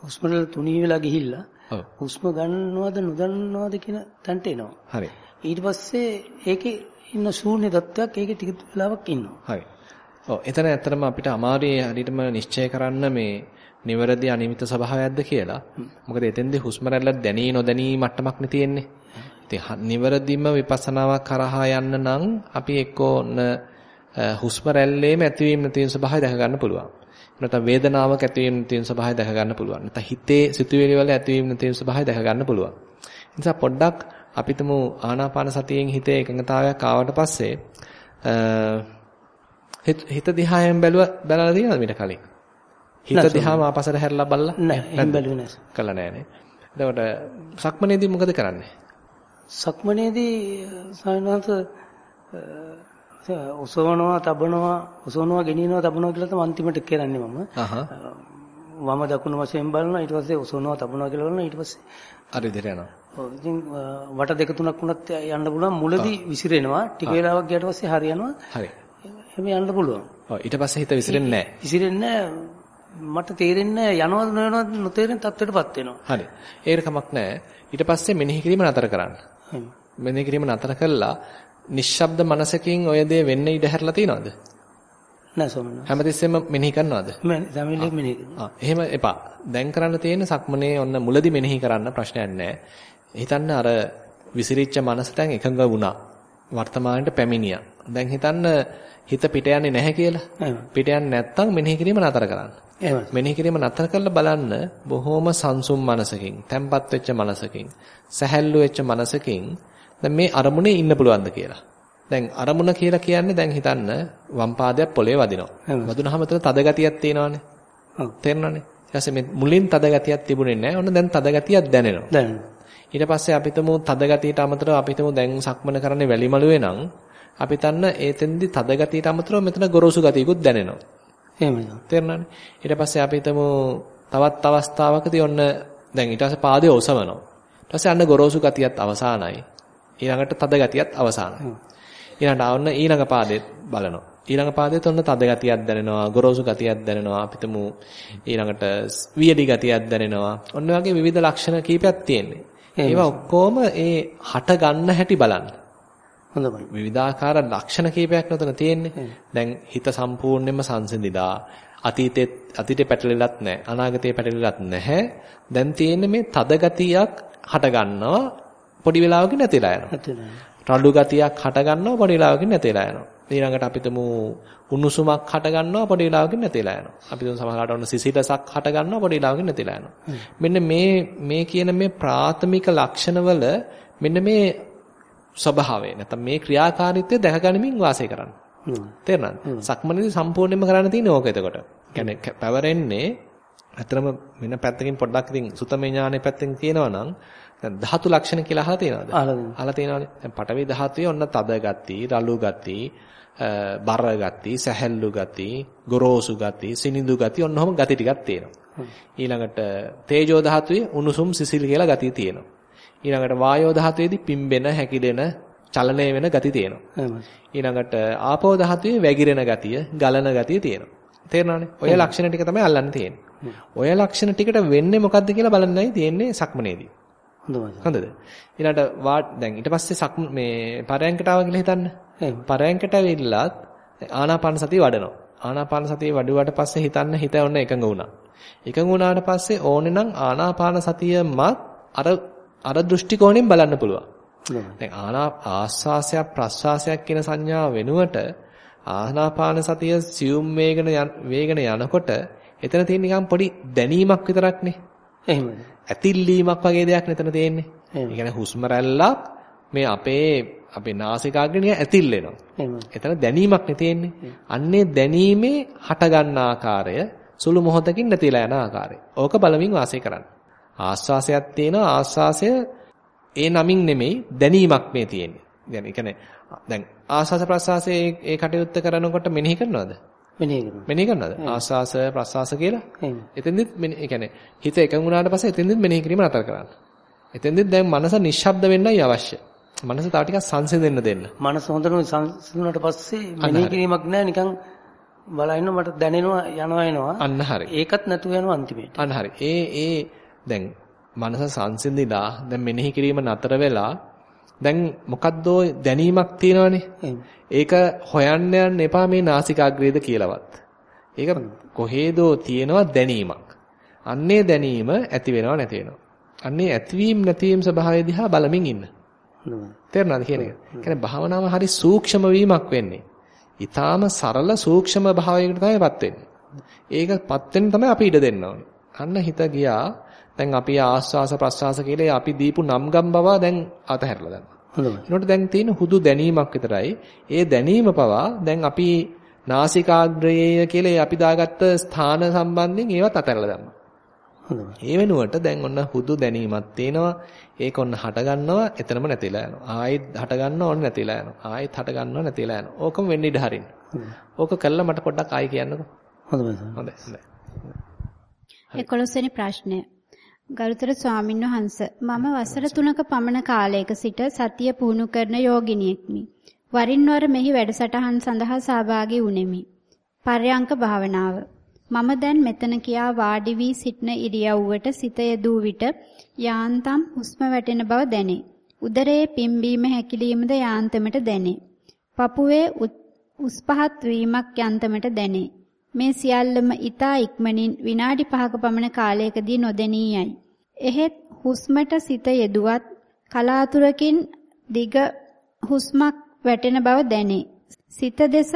හුස්ම රටල තුනී වෙලා ගිහිල්ලා හුස්ම ගන්නවද නොගන්නවද කියන තැනට එනවා. හරි. ඊට පස්සේ ඒකේ ඉන්න ශූන්‍ය තත්ත්වයක් ඒකේ ටික වෙලාවක් ඉන්නවා. හරි. ඔව් එතන ඇත්තටම අපිට අමාරුයි හරියටම නිශ්චය කරන්න මේ නිවැරදි අනිමිත ස්වභාවයක්ද කියලා. මොකද එතෙන්දී හුස්ම රැල්ල දැනී නොදැනී මට්ටමක් නේ තියෙන්නේ. ඉතින් නිවැරදිම විපස්සනාවක් කරහා යන්න නම් අපි එක්කෝ හුස්ම රැල්ලේම ඇතිවීම නැතිවීම ස්වභාවය දැක ගන්න පුළුවන්. නැත්නම් වේදනාවක් ඇතිවීම නැතිවීම ස්වභාවය දැක ගන්න පුළුවන්. නැත්නම් හිතේ සිතුවිලි වල ඇතිවීම නැතිවීම ස්වභාවය දැක ගන්න පුළුවන්. ඒ නිසා පොඩ්ඩක් අපිටම ආනාපාන සතියෙන් හිතේ එකඟතාවයක් ආවට පස්සේ හිත දිහායෙන් බැලුව බලලා තියෙනවද මීට කලින්? හිත දිහාම ආපසට හැරලා බලලා නැහැ. එහෙම බැලුවේ නැහැ. කළා නෑනේ. එතකොට සක්මනේදී මොකද කරන්නේ? සක්මනේදී සායනන්ත ඔසවනවා, තබනවා, ඔසවනවා, ගෙනියනවා, තබනවා කියලා තමයි අන්තිමට කරන්නේ මම. වම දකුණු වශයෙන් බලනවා ඊට පස්සේ ඔසවනවා, තබනවා කියලා බලනවා ඊට පස්සේ අර විදිහට යනවා. ඔව් ඉතින් වට දෙක තුනක් වුණත් යන්න පුළුවන් මුලදී විසිරෙනවා ටික වෙලාවක් ගියාට පස්සේ හරියනවා. හරි. එහෙම යන්න පුළුවන්. ඔව් ඊට පස්සේ හිත විසිරෙන්නේ නැහැ. විසිරෙන්නේ මට තේරෙන්නේ යනවද නොයනවද නොතේරෙන තත්ත්වයටපත් වෙනවා. හරි. ඒක කමක් නැහැ. ඊට පස්සේ මෙනෙහි කිරීම නතර කරන්න. මෙනෙහි කිරීම නතර කළා නිශ්ශබ්ද මනසකින් ඔය දේ වෙන්න ඉඩ හැරලා තියනවද? නෑ ස්වාමීනි. හැමතිස්සෙම මෙනෙහි කරනවද? මම මෙනෙහි කරනවා. එහෙම එපා. දැන් කරන්න තියෙන සක්මනේ ඔන්න මුලදි මෙනෙහි කරන්න ප්‍රශ්නයක් නෑ. හිතන්න අර විසිරිච්ච මනස දැන් එකඟ වුණා. වර්තමානයේ පැමිණියා. දැන් හිතන්න හිත පිට යන්නේ නැහැ කියලා. පිට යන්නේ නැත්තම් මෙනෙහි කිරීම නතර කරන්න. එහෙමයි. මෙනෙහි කිරීම නතර කරලා බලන්න බොහොම සංසුම් මනසකින්, තැම්පත් වෙච්ච මනසකින්, සැහැල්ලු වෙච්ච මනසකින් දැන් මේ අරමුණේ ඉන්න පුළුවන්ද කියලා. දැන් අරමුණ කියලා කියන්නේ දැන් හිතන්න වම් පාදයක් පොළවේ වදිනවා. වදුනහම එතන තද ගතියක් තියෙනවානේ. ඔව්. තේරෙනවනේ. ඊට පස්සේ මේ මුලින් තද ගතියක් තිබුණේ නැහැ. ඔන්න දැන් තද ගතියක් දැනෙනවා. දැනෙනවා. ඊට පස්සේ අපිටම තද ගතියට අමතරව අපිටම දැන් සක්මන කරන්නේ වැලිමලුවේ නම් අපි තන්න ඒතෙන්දි තද ගතියට අමතරව මෙතන ගොරෝසු ගතියකුත් දැනෙනවා. එහෙමයි. තේරුණානේ? ඊට පස්සේ අපි හිතමු තවත් අවස්ථාවකදී ඔන්න දැන් ඊට පස්සේ පාදයේ ඔසවනවා. ඊට පස්සේ අන්න ගොරෝසු ගතියත් අවසానයි. ඊළඟට තද ගතියත් අවසానයි. ඊළඟට ආවන්න ඊළඟ පාදෙත් බලනවා. ඊළඟ පාදෙත් ඔන්න තද ගතියක් දැනෙනවා, ගොරෝසු ගතියක් දැනෙනවා. අපිටම ඊළඟට වියලි ගතියක් දැනෙනවා. ඔන්න වගේ විවිධ ලක්ෂණ කීපයක් තියෙන්නේ. ඒවා ඔක්කොම ඒ හට ගන්න හැටි බලන්න. හොඳයි. විවිධාකාර ලක්ෂණ කීපයක් නතන තියෙන්නේ. දැන් හිත සම්පූර්ණයෙන්ම සංසිඳිලා අතීතේ අතීතේ පැටලෙලත් නැහැ. අනාගතේ පැටලෙලත් නැහැ. දැන් තියෙන්නේ මේ තද ගතියක් හට ගන්නවා පොඩි වෙලාවකින් නැතිලා යනවා. රළු ගතියක් හට ගන්නවා පොඩි වෙලාවකින් නැතිලා යනවා. ඊළඟට අපිටම උණුසුමක් හට ගන්නවා පොඩි වෙලාවකින් නැතිලා යනවා. අපි තුන් සමහරකට ඔන්න සිසිලසක් හට ගන්නවා පොඩි වෙලාවකින් නැතිලා යනවා. මෙන්න මේ මේ කියන මේ ප්‍රාථමික ලක්ෂණවල මෙන්න මේ ස්වභාවය නැත්නම් මේ ක්‍රියාකාරීත්වය දැකගනිමින් වාසය කරන්න. තේරෙනවද? සක්මනේදී සම්පූර්ණයෙන්ම කරන්න තියෙන්නේ ඕක එතකොට. කියන්නේ පැවරෙන්නේ අතරම වෙන පැත්තකින් පොඩ්ඩක් ඉතින් සුතමේ ඥානෙ පැත්තෙන් කියනවා නම් දැන් ධාතු ලක්ෂණ කියලා අහලා තියෙනවද? අහලා තියෙනවනේ. දැන් පටවි ධාතුවේ ඔන්න තද ගති, රළු ගති, බර ගති, සැහැල්ලු ගති, ගොරෝසු ගති, සිනිඳු ගති ඔන්න ඔහම ගති ටිකක් තියෙනවා. ඊළඟට තේජෝ ධාතුවේ උණුසුම් සිසිල් කියලා ගති තියෙනවා. ඊළඟට වායෝ ධාතුවේදී පිම්බෙන, හැකිලෙන, චලනය වෙන ගති තියෙනවා. ඊළඟට ආපෝ ධාතුවේ වැగిරෙන ගතිය, ගලන ගතිය තියෙනවා. තේරෙනවනේ? ඔය ලක්ෂණ ටික තමයි අල්ලන්න තියෙන්නේ. ඔය ලක්ෂණ ටිකට වෙන්නේ මොකද්ද කියලා බලන්නයි තියෙන්නේ සක්මනේදී. හොඳද? ඊළඟට වාට් දැන් ඊට පස්සේ සක් මේ පරයන්කට ආව කියලා හිතන්න. පරයන්කට ඇවිල්ලත් ආනාපාන සතිය වඩනවා. ආනාපාන සතිය වඩුවාට පස්සේ හිතන්න හිත ඔන්න එකඟ වුණා. එකඟ වුණාට පස්සේ ඕනේ නම් ආනාපාන සතියමත් අර අර දෘෂ්ටි කෝණයෙන් බලන්න පුළුවන්. දැන් ආනා ආස්වාසයක් ප්‍රස්වාසයක් කියන සංඥාව වෙනුවට ආනාපාන සතිය සියුම් වේගන වේගන යනකොට එතන තියෙන නිකන් පොඩි දැනීමක් විතරක්නේ. එහෙමද? ඇතිල්ලීමක් වගේ දෙයක් නෙතන තියෙන්නේ. ඒ කියන්නේ හුස්ම රැල්ලක් මේ අපේ අපේ නාසිකාග්‍රේ ඇතිල් වෙනවා. එතන දැනීමක් නේ තියෙන්නේ. අන්නේ දැනීමේ හට ගන්න ආකාරය සුළු මොහොතකින් නැතිලා යන ආකාරය. ඕක බලමින් වාසය කරන්න. ආස්වාසයක් තියෙනවා ආස්වාසය ඒ නමින් නෙමෙයි දැනීමක් මේ තියෙන්නේ. يعني ඒ කියන්නේ දැන් ආස්වාස ප්‍රසආසයේ ඒ කටයුත්ත කරනකොට මෙනෙහි කරනවද? මෙනෙහි කරනවා. මෙනෙහි කරනවද? ආස්වාස ප්‍රසආස කියලා? එතෙන්දිත් ඒ කියන්නේ හිත එකඟ වුණාට පස්සේ එතෙන්දිත් මෙනෙහි කිරීම නතර කරන්න. එතෙන්දිත් දැන් මනස නිශ්ශබ්ද වෙන්නයි අවශ්‍ය. මනස තව ටිකක් සංසිඳෙන්න දෙන්න. මනස හොඳටම සංසිඳුණාට පස්සේ මෙනෙහි කිරීමක් නැහැ නිකන් බලන්න මට දැනෙනවා යනවා එනවා. අන්න හරි. ඒකත් නැතුව යනවා අන්තිමේට. අන්න හරි. ඒ ඒ දැන් මනස සංසිඳිලා දැන් මෙනෙහි කිරීම නතර වෙලා දැන් මොකද්ද දැනීමක් තියෙනවනේ. ඒක හොයන්න යන්න එපා මේ නාසිකාග්‍රේද කියලාවත්. ඒක කොහේදෝ තියෙනවා දැනීමක්. අන්නේ දැනීම ඇති වෙනව නැති වෙනව. අන්නේ ඇතිවීම නැතිවීම ස්වභාවය දිහා බලමින් ඉන්න. තේරුණාද කියන එක? කියන්නේ භාවනාව හරි සූක්ෂම වීමක් වෙන්නේ. ඊටාම සරල සූක්ෂම භාවයකට තමයිපත් වෙන්නේ. ඒකපත් වෙන්න තමයි අපි ඉඩ දෙන්න ඕනේ. අන්න හිත ගියා. දැන් අපි ආස්වාස ප්‍රස්වාස කියලා අපි දීපු නම්ගම් බව දැන් අතහැරලා දානවා. හොඳයි. ඒනොට දැන් තියෙන හුදු දැනීමක් විතරයි. ඒ දැනීම පවා දැන් අපි නාසිකාග්‍රයේ කියලා අපි දාගත්ත ස්ථාන සම්බන්ධයෙන් ඒවත් අතහැරලා. හොඳයි. ඒ වෙනුවට දැන් ඔන්න හුදු දැනීමක් තියෙනවා. ඒක ඔන්න හට ගන්නවා එතනම නැතිලා යනවා. ආයෙත් හට ගන්නවා ඔන්න නැතිලා යනවා. ආයෙත් හට ගන්නවා නැතිලා යනවා. ඕකම වෙන්න ඉඩ හරින්න. ඕක කළා මට පොඩ්ඩක් ආයෙ කියන්නකෝ. හොඳයි. හොඳයි. හොඳයි. 11 වෙනි ප්‍රශ්නය. ගරුතර ස්වාමින් වහන්සේ මම වසර 3ක පමණ කාලයක සිට සතිය පුහුණු කරන යෝගිනියෙක්මි. වරින් වර මෙහි වැඩසටහන් සඳහා සහභාගී වුනිමි. පර්යංක භාවනාව. මම දැන් මෙතන කියා වාඩි වී සිටන ඉරියව්වට සිත යෙදූ විට යාන්තම් හුස්ම වැටෙන බව දැනේ. උදරයේ පිම්බීම හැකිලීමද යාන්තමට දැනේ. පපුවේ උස් පහත් වීමක් යන්තමට දැනේ. මේ සියල්ලම ඊතා ඉක්මනින් විනාඩි 5ක පමණ කාලයකදී නොදෙනී යයි. එහෙත් හුස්මට සිත යෙදුවත් කලාතුරකින් දිග හුස්මක් වැටෙන බව දැනේ. සිත දෙස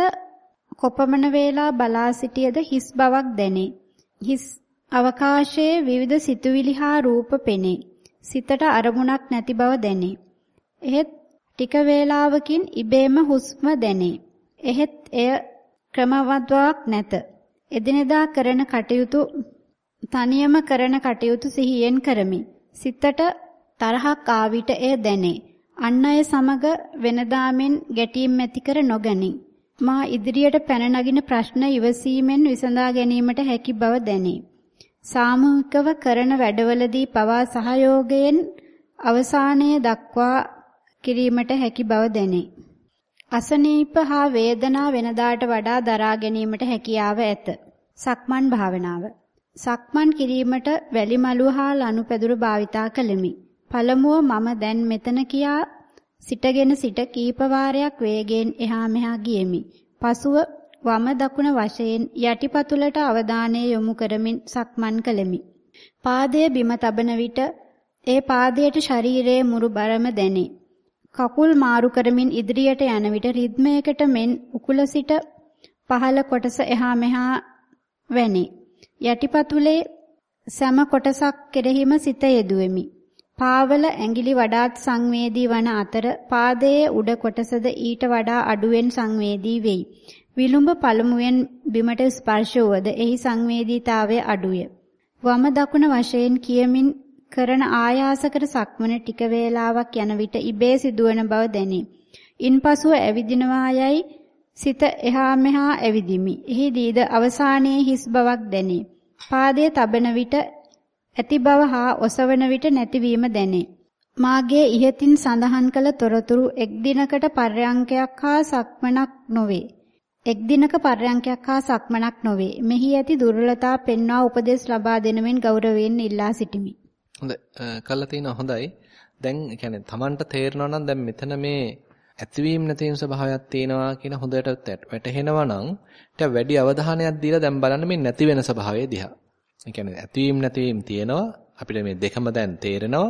කොපමණ වේලා බලා සිටියද හිස් බවක් දැනේ. හිස් අවකාශයේ විවිධ සිතුවිලි හා රූප පෙනේ. සිතට අරමුණක් නැති බව දැනේ. එහෙත් ටික වේලාවකින් ඉබේම හුස්ම දැනේ. එහෙත් එය ක්‍රමවත්වක් නැත. එදිනෙදා කරන කටයුතු තනියම කරන කටයුතු සිහියෙන් කරමි. සිතට තරහක් ආවිට එය දැනේ. අන් අය සමග වෙනදාමෙන් ගැටීම් ඇති කර නොගනී. මා ඉදිරියට පැන නගින ප්‍රශ්න ඉවසීමෙන් විසඳා ගැනීමට හැකි බව දැනේ. සාමූහිකව කරන වැඩවලදී පවා සහයෝගයෙන් අවසානයේ දක්වා කිරීමට හැකි බව දැනේ. අසනීප හා වේදනා වෙනදාට වඩා දරා ගැනීමට හැකියාව ඇත. සක්මන් භාවනාව. සක්මන් කිරීමට වැලි මලුව හා ලනුපැදුරු භාවිතා කළෙමි. පළමුව මම දැන් මෙතන කියා සිටගෙන සිට කීප වාරයක් වේගයෙන් එහා මෙහා ගියෙමි. පසුව වම දකුණ වශයෙන් යටිපතුලට අවධානය යොමු කරමින් සක්මන් කළෙමි. පාදය බිම තබන විට ඒ පාදයට ශරීරයේ මුරු බරම දැනේ. කකුල් මාරු කරමින් ඉදිරියට යන විට රිද්මයකට මෙන් උකුල සිට පහළ කොටස එහා මෙහා වැනේ. යටිපතුලේ සෑම කොටසක් කෙරෙහිම සිත යෙදුවෙමි. පාවල ඇඟිලි වඩාත් සංවේදී වන අතර පාදයේ උඩ කොටසද ඊට වඩා අඩුවෙන් සංවේදී වෙයි. විලුඹ පළමුවෙන් බිමට ස්පර්ශ වුවද එහි සංවේදීතාවය අඩුය. වම දකුණ වශයෙන් කියමින් කරන ආයාසකර සක්මන ටික වේලාවක් යන විට ඉබේ සිදුවන බව දැනේ. ඉන්පසුව ඇවිදිනවා යයි සිත එහා මෙහා ඇවිදිමි. එහිදීද අවසානයේ හිස් බවක් දැනේ. පාදයේ තබන විට ඇති බව හා ඔසවන විට නැතිවීම දැනේ. මාගේ ඉහතින් සඳහන් කළ තොරතුරු එක් දිනකට පර්යංකයක් හා සක්මනක් නොවේ. එක් දිනක පර්යංකයක් හා සක්මනක් නොවේ. මෙහි ඇති දුර්වලතා පෙන්වා උපදෙස් ලබා දෙනමින් ගෞරවයෙන් ඉල්ලා සිටිමි. හොඳ කළා තියෙනවා හොඳයි. දැන් يعني Tamanට තේරෙනවා නම් දැන් මෙතන මේ ඇතිවීම නැතිවීම ස්වභාවයක් තියෙනවා කියන හොඳට වැටහෙනවා නම් ඊට වැඩි අවධානයක් දීලා දැන් බලන්න මේ නැති වෙන ස්වභාවය දිහා. ඒ කියන්නේ ඇතිවීම නැතිවීම තියෙනවා අපිට මේ දෙකම දැන් තේරෙනවා.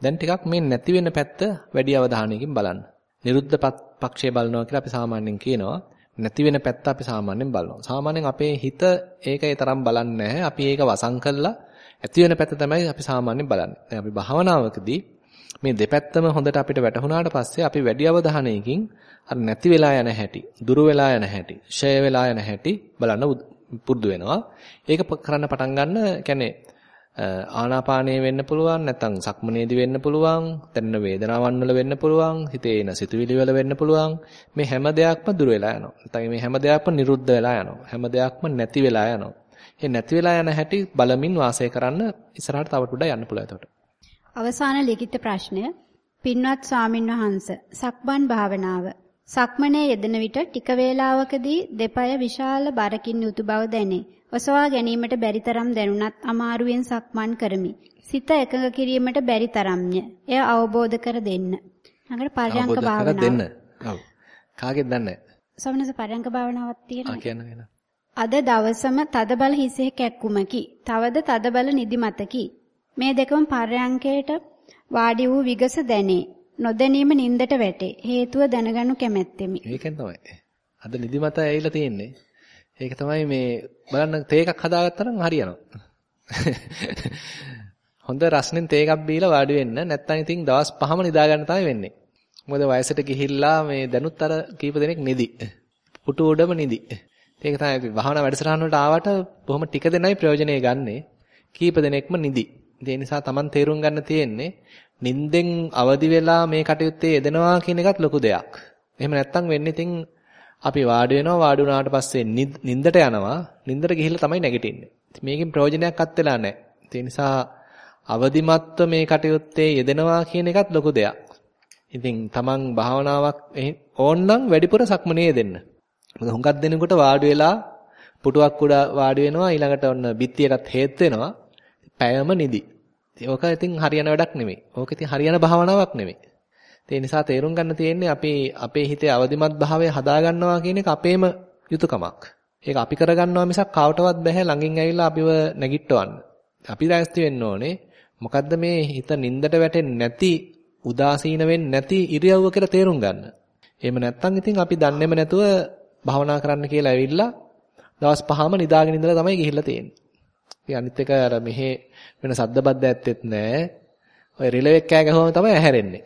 දැන් ටිකක් මේ නැති වෙන පැත්ත වැඩි අවධානයකින් බලන්න. නිරුද්ධ පක්ෂය බලනවා කියලා අපි සාමාන්‍යයෙන් කියනවා. නැති වෙන පැත්ත අපි සාමාන්‍යයෙන් බලනවා. සාමාන්‍යයෙන් අපේ හිත ඒකේ තරම් බලන්නේ අපි ඒක වසන් කළා ඇති වෙන පැත්ත තමයි අපි සාමාන්‍යයෙන් බලන්නේ. දැන් අපි භාවනාවකදී මේ දෙපැත්තම හොඳට අපිට වැටහුණාට පස්සේ අපි වැඩි අවධානයකින් අර නැති වෙලා යන හැටි, දුර වෙලා යන හැටි, ෂය වෙලා යන හැටි බලන්න පුරුදු වෙනවා. ඒක කරන්න පටන් ගන්න කියන්නේ ආනාපානයේ වෙන්න පුළුවන් නැත්නම් සක්මනේදී වෙන්න පුළුවන් දැනෙන වේදනාවන් වල වෙන්න පුළුවන් හිතේ එන සිතුවිලි වල වෙන්න පුළුවන් මේ හැම දෙයක්ම දුර වෙලා යනවා නැත්නම් මේ හැම දෙයක්ම නිරුද්ධ වෙලා යනවා හැම දෙයක්ම නැති වෙලා යනවා ඒ නැති වෙලා යන හැටි බලමින් වාසය කරන්න ඉස්සරහට තව ටිකක් යන්න පුළුවන් එතකොට අවසාන ලිඛිත ප්‍රශ්නය පින්වත් ස්වාමින් වහන්ස සක්මන් භාවනාව සක්මනේ යෙදෙන විට ටික වේලාවකදී දෙපය විශාල බරකින් යුතු බව දැනේ. ඔසවා ගැනීමට බැරි තරම් දැනුණත් අමාරුවෙන් සක්මන් කරමි. සිත එකඟ කිරීමට බැරි තරම්ය. එය අවබෝධ කර දෙන්න. ළඟට පරයන්ක භාවනාව. දෙන්න. ඔව්. කාගෙද දන්නේ? සමනස පරයන්ක භාවනාවක් තියෙනවා. ආ කියන්න වෙන. අද දවසම තදබල හිසේ කැක්කුමකි. තවද තදබල නිදිමතකි. මේ දෙකම පර්යංකයට වාඩි වූ විගස දැනේ. නොදැනීම නින්දට වැටේ. හේතුව දැනගනු කැමැත්තෙමි. ඒකෙන් තමයි. අද නිදිමත ඇවිල්ලා තියෙන්නේ. ඒක තමයි මේ බලන්න තේ එකක් හදාගත්තා නම් හරියනවා. හොඳ රස්නෙන් තේ එකක් බීලා වාඩි වෙන්න නැත්නම් ඉතින් දවස් පහම නිදා ගන්න තමයි වෙන්නේ. මොකද වයසට ගිහිල්ලා මේ දැනුත් අර කීප දෙනෙක් නිදි. පුටු උඩම නිදි. ඒක තමයි අපි භාවනා වැඩසටහන වලට ආවට බොහොම ටික දෙනයි ප්‍රයෝජනෙ ගන්නෙ. කීප දෙනෙක්ම නිදි. ඒ නිසා Taman තේරුම් ගන්න තියෙන්නේ නින්දෙන් අවදි වෙලා මේ කටයුත්තේ යෙදෙනවා කියන එකත් ලොකු දෙයක්. එහෙම නැත්තම් වෙන්නේ ඉතින් අපි වාඩි වෙනවා වාඩි වුණාට පස්සේ නින්දට යනවා නින්දට ගිහිල්ලා තමයි නැගිටින්නේ. මේකෙන් ප්‍රයෝජනයක් අත් වෙලා නැහැ. ඒ නිසා අවදිමත්ව මේ කටයුත්තේ යෙදෙනවා කියන එකත් ලොකු දෙයක්. ඉතින් Taman භාවනාවක් ඕන්නම් වැඩිපුර සක්මනේ දෙන්න. මොකද හුඟක් දෙනකොට වාඩි වෙලා පුටුවක් උඩ වාඩි වෙනවා ඊළඟට ඔන්න බිත්තියටත් හේත් වෙනවා. පැයම නිදි. ඕක ඉතින් හරියන වැඩක් නෙමෙයි. ඕක ඉතින් හරියන භාවනාවක් නෙමෙයි. ඒ නිසා තේරුම් ගන්න තියෙන්නේ අපි අපේ හිතේ අවදිමත් භාවය හදා ගන්නවා කියන එක අපේම යුතුයකමක්. ඒක අපි කරගන්නවා මිසක් කවටවත් බෑ ළඟින් ඇවිල්ලා අපිව නැගිටවන්න. අපි දැස්ති වෙන්න ඕනේ. මොකද්ද මේ හිත නින්දට වැටෙන්නේ නැති උදාසීන වෙන්නේ නැති ඉරියව්ව කියලා තේරුම් ගන්න. එහෙම නැත්නම් ඉතින් අපි දන්නේම නැතුව භාවනා කරන්න කියලා ඇවිල්ලා දවස් පහම නිදාගෙන ඉඳලා තමයි ගිහිල්ලා තියෙන්නේ. ඉතින් අනිත් එක අර මෙහි වෙන සද්දබද්ද ඇත්තෙත් නැහැ. ඔය රිලෙවෙක් කෑ ගහුවම තමයි ඇහැරෙන්නේ.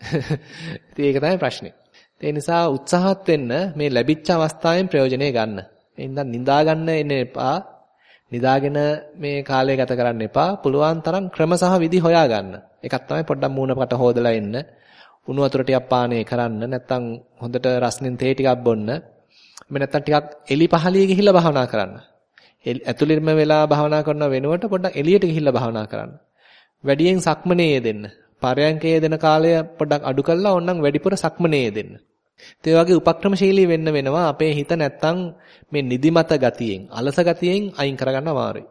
ඉතින් ඒක තමයි ප්‍රශ්නේ. ඒ නිසා උත්සාහත් වෙන්න මේ ලැබිච්ච අවස්ථාවෙන් ප්‍රයෝජනෙ ගන්න. එහෙනම් නිදා ගන්න එන්න එපා. නිදාගෙන මේ කාලය ගත කරන්න එපා. පුළුවන් තරම් ක්‍රම සහ විදි හොයා ගන්න. එකක් තමයි පොඩ්ඩක් මූණකට හොදලා එන්න. උණු වතුර ටිකක් පානය කරන්න. නැත්නම් හොඳට රස්නෙන් තේ ටිකක් බොන්න. මේ නැත්නම් ටිකක් එලි පහලිය ගිහිල්ලා භාවනා කරන්න. ඇතුළෙම වෙලා භාවනා කරන වෙනුවට පොඩ්ඩක් එළියට ගිහිල්ලා භාවනා කරන්න. වැඩියෙන් සක්මනේ යෙදෙන්න. පරයන්කේ යෙදෙන කාලය පොඩ්ඩක් අඩු කරලා ඕනනම් වැඩිපුර සක්මනේ යෙදෙන්න. ඒ වගේ උපක්‍රමශීලී වෙන්න වෙනවා අපේ හිත නැත්තම් මේ නිදිමත ගතියෙන්, අලස ගතියෙන් අයින් කරගන්න අමාරුයි.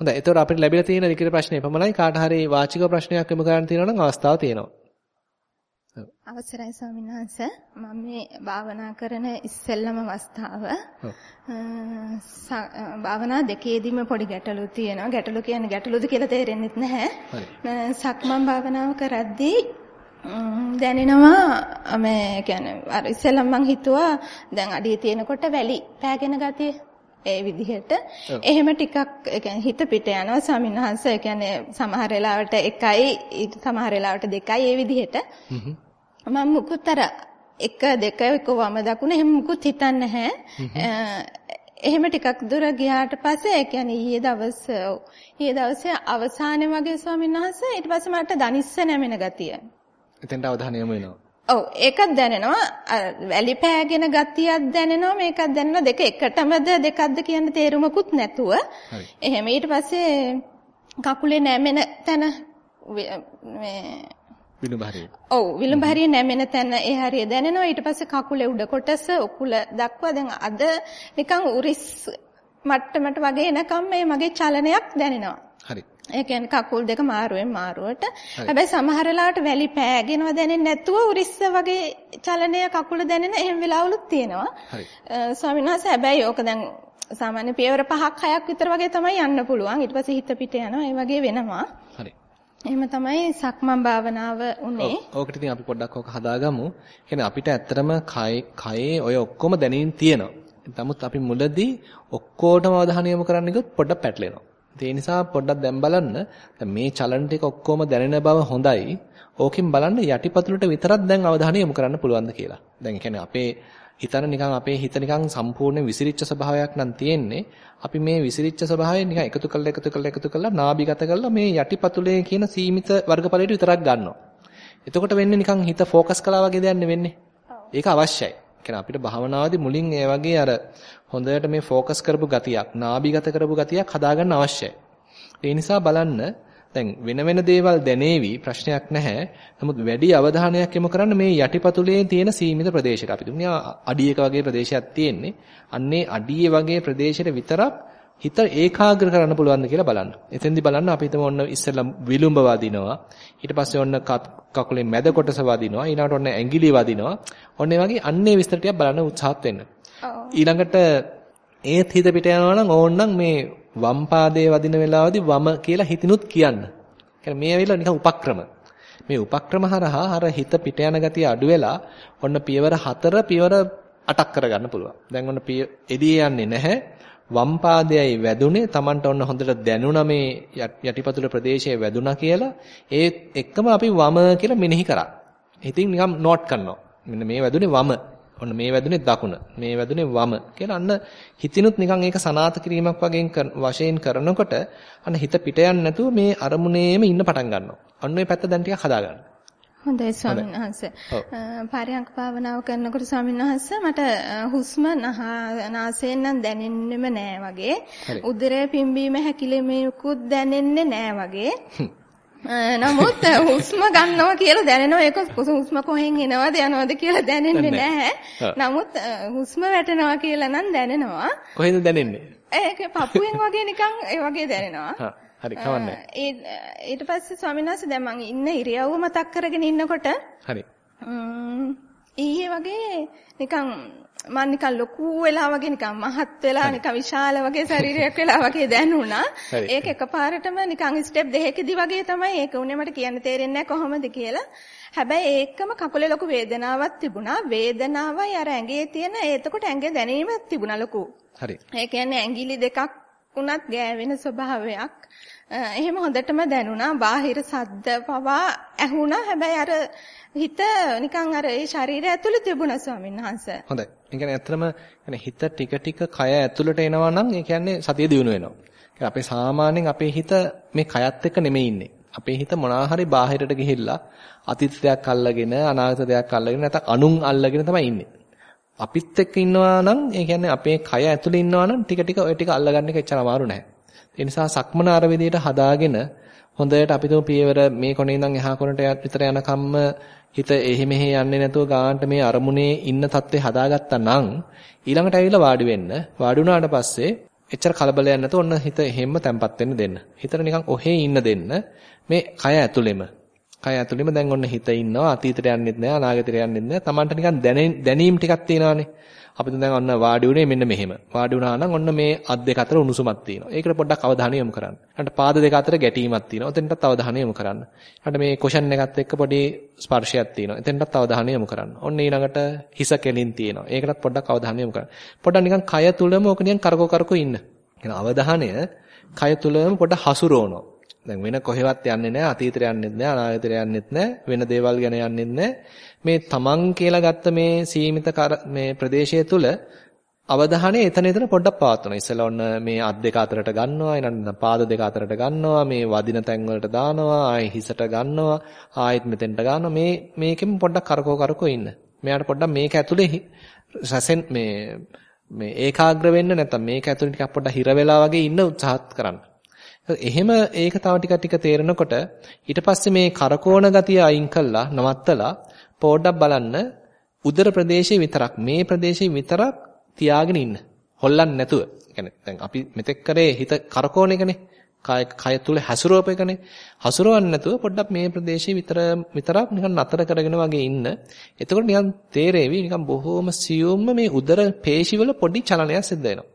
හොඳයි. එතකොට අපිට ලැබිලා තියෙන ලිඛිත ප්‍රශ්නේ එපමණයි. කාට හරි වාචික ප්‍රශ්නයක් යොමු කරන්න තියෙනවා නම් අවස්ථාව තියෙනවා. අවසරයි ස්වාමීන් වහන්ස. මම මේ භාවනා කරන ඉස්සෙල්ලම අවස්ථාව. භාවනා දෙකේදීම පොඩි ගැටලු තියෙනවා. ගැටලු කියන්නේ ගැටලුද කියලා තේරෙන්නේ නැහැ. සක්මන් භාවනාව කරද්දී දැනෙනවා මේ කියන්නේ අර ඉස්සෙල්ලම මං හිතුවා දැන් අඩිය තියෙනකොට වැලි පෑගෙන ගතිය. ඒ විදිහට. එහෙම ටිකක් හිත පිට යනවා ස්වාමීන් වහන්සේ. ඒ කියන්නේ සමහර වෙලාවට එකයි සමහර වෙලාවට දෙකයි. ඒ විදිහට. මම මුකුත් අර එක දෙක එක වම දකුණ එහෙම මුකුත් හිතන්නේ නැහැ. එහෙම ටිකක් දුර ගියාට පස්සේ ඒ කියන්නේ ඊයේ දවස් ඊයේ දවසේ අවසානයේ වගේ ස්වාමීන් වහන්සේ ඊට පස්සේ මට දනිස්ස නැමෙන ගතිය. එතෙන්ට අවධානය යොමු වෙනවා. ඔව් ඒකත් දැනෙනවා වැලි පෑගෙන ගතියක් දැනෙනවා මේකත් දැනෙනවා දෙක එකටමද දෙකක්ද කියන තේරුමකුත් නැතුව එහෙම ඊට පස්සේ කකුලේ නැමෙන තැන මේ විලුඹ හරිය. ඔව් විලුඹ හරිය නැමෙන තැන ඒ හරිය දැනෙනවා ඊට පස්සේ කකුලේ උඩ කොටස උකුල දක්වා දැන් අද නිකන් උරිස් මට්ටමට වගේ එනකම් මේ මගේ චලනයක් දැනෙනවා. හරි. ඒ කියන්නේ කකුල් දෙක මාරුවෙන් මාරුවට. හැබැයි සමහර වෙලාවට වැලි පෑගෙනව දැනෙන්නේ නැතුව උරිස්ස වගේ චලනය කකුල දැනෙන එහෙම වෙලාවලුත් තියෙනවා. හරි. ස්වාමීන් වහන්සේ හැබැයි ඕක දැන් සාමාන්‍ය පියවර පහක් හයක් විතර වගේ තමයි යන්න පුළුවන්. ඊට පස්සේ හිත පිට යනවා. ඒ වගේ වෙනවා. හරි. එහෙම තමයි සක්මන් භාවනාව උනේ. ඕකට ඉතින් අපි පොඩ්ඩක් ඕක හදාගමු. කියන්නේ අපිට ඇත්තටම කයේ ඔය ඔක්කොම දැනීම් තියෙනවා. නමුත් අපි මුලදී ඔක්කොටම අවධානය යොමු කරන්න ගියොත් පොඩ්ඩක් පැටලෙනවා. ඒ නිසා පොඩ්ඩක් දැන් බලන්න මේ චලන ටික ඔක්කොම දැනෙන බව හොඳයි. ඕකෙන් බලන්න යටිපතුලට විතරක් දැන් අවධානය යොමු කරන්න පුළුවන්ද කියලා. දැන් කියන්නේ අපේ හිතන නිකන් අපේ හිත නිකන් සම්පූර්ණ විසිරිච්ච ස්වභාවයක් නම් තියෙන්නේ. අපි මේ විසිරිච්ච ස්වභාවය නිකන් එකතු කරලා එකතු කරලා එකතු කරලා නාභිගත කරලා මේ යටිපතුලේ කියන සීමිත වර්ගඵලයට විතරක් ගන්නවා. එතකොට වෙන්නේ නිකන් හිත ફોකස් කළා වගේ දෙයක් වෙන්නේ. ඒක අවශ්‍යයි. කියන්නේ අපිට භාවනාවේදී මුලින් ඒ වගේ අර හොඳට මේ ફોකස් කරපු ගතියක්, නාභිගත කරපු ගතියක් හදාගන්න අවශ්‍යයි. ඒ නිසා බලන්න දැන් වෙන වෙන දේවල් දැනේවි ප්‍රශ්නයක් නැහැ. නමුත් වැඩි අවධානයක් යොමු කරන්න මේ යටිපතුලේ තියෙන සීමිත ප්‍රදේශයට. අපි දුන්නේ අඩියක වගේ ප්‍රදේශයක් තියෙන්නේ. අන්නේ අඩියේ වගේ ප්‍රදේශෙට විතරක් හිත ඒකාග්‍ර කරන්න පුළුවන්ද කියලා බලන්න. එතෙන්දි බලන්න අපි හිතමු ඔන්න ඉස්සෙල්ලා විලුඹ වදිනවා. ඊට පස්සේ ඔන්න කකුලේ මැද කොටස වදිනවා. ඊළඟට ඔන්න ඇඟිලි වදිනවා. ඔන්න ඒ වගේ අන්නේ විස්තර ටිකක් බලන්න උත්සාහත් වෙන්න. ඊළඟට ඒත් හිත පිට යනවා නම් ඕන්නම් මේ වම් පාදයේ වදින වෙලාවදී වම කියලා හිතිනුත් කියන්න. කියන්නේ මේ ඇවිල්ලා නිකන් උපක්‍රම. මේ උපක්‍රම හරහා අර හිත පිට යන ගතිය අඩු වෙලා ඔන්න පියවර 4 පියවර 8ක් කරගන්න පුළුවන්. දැන් ඔන්න එදී යන්නේ නැහැ. වම් පාදයයි වැදුනේ Tamanට ඔන්න හොඳට දැනුණා මේ යටිපතුල ප්‍රදේශයේ වැදුනා කියලා ඒ එක්කම අපි වම කියලා මෙනෙහි කරා. ඉතින් නිකම් නෝට් කරනවා. මෙන්න මේ වැදුනේ වම. ඔන්න මේ වැදුනේ දකුණ. මේ වැදුනේ වම කියලා අන්න හිතිනුත් නිකන් ඒක සනාත කිරීමක් වගේ වශයෙන් කරනකොට අන්න හිත පිට යන්නේ නැතුව මේ අරමුණේම ඉන්න පටන් ගන්නවා. අන්න ඔය පැත්ත දැන් ටිකක් හදා ගන්න. හොඳයි ස්වාමීන් වහන්සේ. පරයන්ක භාවනාව කරනකොට ස්වාමීන් වහන්සේ මට හුස්ම නාසයෙන් නම් දැනෙන්නෙම නෑ වගේ. උදරය පිම්බීම හැකිලීමකුත් දැනෙන්නේ නෑ වගේ. නමුත් හුස්ම ගන්නවා කියලා දැනෙනවා ඒක හුස්ම කොහෙන් එනවද යනවද කියලා දැනෙන්නේ නැහැ. නමුත් හුස්ම වැටෙනවා කියලා නම් දැනෙනවා. කොහෙන්ද දැනෙන්නේ? ඒක පපුවෙන් වගේ නිකන් ඒ වගේ දැනෙනවා. හරි කවන්නේ. ඊට පස්සේ ස්වාමීන් වහන්සේ දැන් මම ඉන්න ඉරියව්ව මතක් කරගෙන ඉන්නකොට හරි. ඊයේ වගේ නිකන් මම නිකන් ලොකු වෙලා වගේ නිකන් මහත් වෙලා නිකන් විශාල වගේ ශරීරයක් වෙලා වගේ දැනුණා. ඒක එකපාරටම නිකන් ස්ටෙප් දෙකකදී වගේ තමයි ඒක උනේ මට කියන්න තේරෙන්නේ කොහොමද කියලා. හැබැයි ඒකම කකුලේ ලොකු වේදනාවක් තිබුණා. වේදනාවයි අර ඇඟේ තියෙන එතකොට ඇඟේ දැනීමක් තිබුණා ලොකු. හරි. ඒ කියන්නේ ඇඟිලි දෙකක් උනත් ගෑවෙන ස්වභාවයක්. එහෙම හොඳටම දැනුණා. බාහිර සද්ද පවා ඇහුණා. හැබැයි අර හිත නිකන් අර ඒ ශරීරය ඇතුළේ තිබුණා ස්වාමීන් වහන්සේ. හොඳයි. ඒ කියන්නේ ඇත්තටම يعني හිත ටික ටික කය ඇතුළට එනවා නම් ඒ කියන්නේ සතිය දිනු වෙනවා. يعني අපේ සාමාන්‍යයෙන් අපේ හිත මේ කයත් එක්ක නෙමෙයි ඉන්නේ. අපේ හිත මොනවා හරි බාහිරට ගිහිල්ලා අතීතයක් අල්ලගෙන අනාගත දෙයක් අල්ලගෙන නැත්නම් අනුන් අල්ලගෙන තමයි ඉන්නේ. අපිත් එක්ක ඉන්නවා නම් ඒ කියන්නේ අපේ කය ඇතුළේ ඉන්නවා නම් ටික ටික ඔය ටික අල්ලගන්න එක එච්චර අමාරු නෑ. ඒ නිසා සක්මන අර විදියට හදාගෙන හොඳට අපි තුමු පියවර මේ කොනේ ඉඳන් එහා කොනට විතර යනකම්ම හිත එහෙ මෙහෙ යන්නේ නැතුව ගානට මේ අරමුණේ ඉන්න තත්ත්වේ හදාගත්තා නම් ඊළඟට ඇවිල්ලා වාඩි වෙන්න වාඩි වුණාට පස්සේ එච්චර කලබලයක් නැතුව ඔන්න හිත එහෙම්ම තැම්පත් වෙන්න දෙන්න. හිතට නිකන් ඔහේ ඉන්න දෙන්න. මේ කය ඇතුළෙම. කය ඇතුළෙම දැන් ඔන්න හිත ඉන්නවා. අතීතයට යන්නෙත් නෑ, අනාගතයට යන්නෙත් නෑ. Tamanට නිකන් දැනීම් ටිකක් තියෙනවානේ. අපි දැන් ඔන්න වාඩි උනේ මෙන්න මෙහෙම. වාඩි වුණා නම් ඔන්න මේ අත් දෙක අතර උණුසුමක් තියෙනවා. ඒකට පොඩ්ඩක් අවධානය යොමු කරන්න. ඊට පාද දෙක අතර ගැටීමක් තියෙනවා. එතෙන්ටත් අවධානය යොමු කරන්න. ඊට මේ කුෂන් එකත් එක්ක පොඩි ස්පර්ශයක් තියෙනවා. එතෙන්ටත් අවධානය යොමු කරන්න. ඔන්න ඊළඟට හිස කෙලින් තියෙනවා. ඒකටත් පොඩ්ඩක් අවධානය යොමු කරන්න. පොඩ්ඩක් නිකන් කය තුලම ඕක නිකන් කරකෝ කරකෝ ඉන්න. එහෙනම් අවධානය කය තුලම පොඩ්ඩක් හසුරවනවා. දැන් වෙන කොහෙවත් යන්නේ නැහැ අතීතයට යන්නෙත් නැහැ අනාගතයට යන්නෙත් නැහැ වෙන දේවල් ගැන යන්නෙත් නැහැ මේ තමන් කියලා ගත්ත මේ සීමිත මේ ප්‍රදේශය තුල අවධානය එතන එතන පොඩ්ඩක් පවත්වනවා. ඉස්සෙල්ලා ඔන්න මේ අත් දෙක අතරට ගන්නවා, ඊළඟ පාද දෙක අතරට ගන්නවා, මේ වදින තැන් වලට දානවා, ආයෙ හිසට ගන්නවා, ආයෙත් මෙතෙන්ට ගන්නවා. මේ මේකෙම පොඩ්ඩක් කරකෝ කරකෝ ඉන්න. මෙයාට පොඩ්ඩක් මේක ඇතුලේ රසෙන් මේ මේ ඒකාග්‍ර වෙන්න නැත්නම් මේක ඇතුලේ ටිකක් පොඩ්ඩක් හිර වෙලා වගේ ඉන්න උත්සාහත් කරන්න. එහෙම ඒක තව ටික ටික තේරෙනකොට ඊට පස්සේ මේ කරකෝණ ගතිය අයින් කළා නවත්තලා පොඩ්ඩක් බලන්න උදර ප්‍රදේශයේ විතරක් මේ ප්‍රදේශයේ විතරක් තියාගෙන ඉන්න. හොල්ලන්නේ නැතුව. يعني දැන් අපි මෙතෙක් කරේ හිත කරකෝන එකනේ. කය කය තුල හැසිරවප එකනේ. හසුරවන්නේ නැතුව පොඩ්ඩක් මේ ප්‍රදේශයේ විතර විතරක් නිකන් නතර කරගෙන වගේ ඉන්න. එතකොට නිකන් තේරෙවි නිකන් බොහොම සියුම්ම මේ උදර පේශිවල පොඩි චලනයක් සිද්ධ වෙනවා.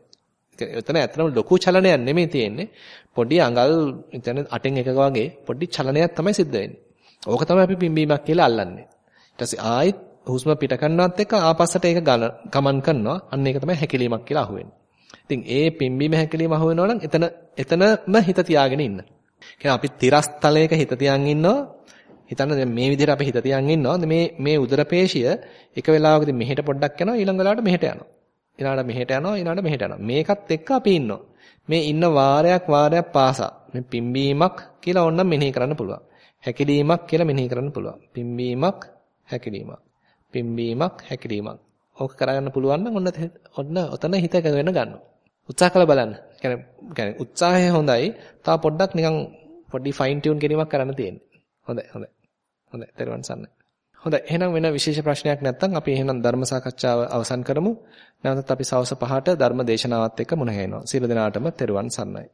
එතන ඇත්තටම ලොකු චලනයක් නෙමෙයි තියෙන්නේ. පොඩි අඟල් එතන අටෙන් එකක වගේ පොඩි චලනයක් තමයි සිද්ධ වෙන්නේ. ඕක තමයි අපි පිම්බීමක් කියලා අල්ලන්නේ. ඊට පස්සේ ආයෙත් හුස්ම පිට කරනවත් එක්ක ආපස්සට ඒක ගමන් කරනවා. අන්න ඒක තමයි හැකිලීමක් කියලා අහුවෙන්නේ. ඉතින් ඒ පිම්බීම හැකිලීම අහුවෙනවා නම් එතන එතනම හිත තියාගෙන ඉන්න. කියන්නේ අපි තිරස්තලයක හිත තියන් ඉන්නවා. හිතන්න දැන් මේ විදිහට අපි හිත තියන් ඉන්නවා. මේ මේ උදර පේශිය එක වෙලාවකදී මෙහෙට පොඩ්ඩක් යනවා ඊළඟ වෙලාවට මෙහෙට යනවා. ඊළඟට මෙහෙට යනවා ඊළඟට මෙහෙට යනවා. මේකත් එක්ක අපි ඉන්නවා. මේ ඉන්න වාරයක් වාරයක් පාසා මේ පිම්බීමක් කියලා ඕනනම් මෙනෙහි කරන්න පුළුවන්. හැකිලීමක් කියලා මෙනෙහි කරන්න පුළුවන්. පිම්බීමක් හැකිලීමක්. පිම්බීමක් හැකිලීමක්. ඕක කරගන්න පුළුවන් නම් ඔන්න ඔන්න ඔතන හිත එකඟ වෙන්න ගන්නවා. උත්සාහ කරලා බලන්න. يعني يعني උත්සාහය හොඳයි. තව පොඩ්ඩක් නිකන් පොඩි ෆයින් ටියුන් කිරීමක් කරන්න තියෙන්නේ. හොඳයි හොඳයි. හොඳයි. ත්වන් සන්නයි. හොඳයි. එහෙනම් වෙන විශේෂ ප්‍රශ්නයක් නැත්නම් අපි එහෙනම් ධර්ම සාකච්ඡාව අවසන් කරමු. නැවතත් අපි සවස් 5ට ධර්ම දේශනාවත් එක්ක මුණ ගැහෙනවා. සියලු දෙනාටම ත්වන් සන්නයි.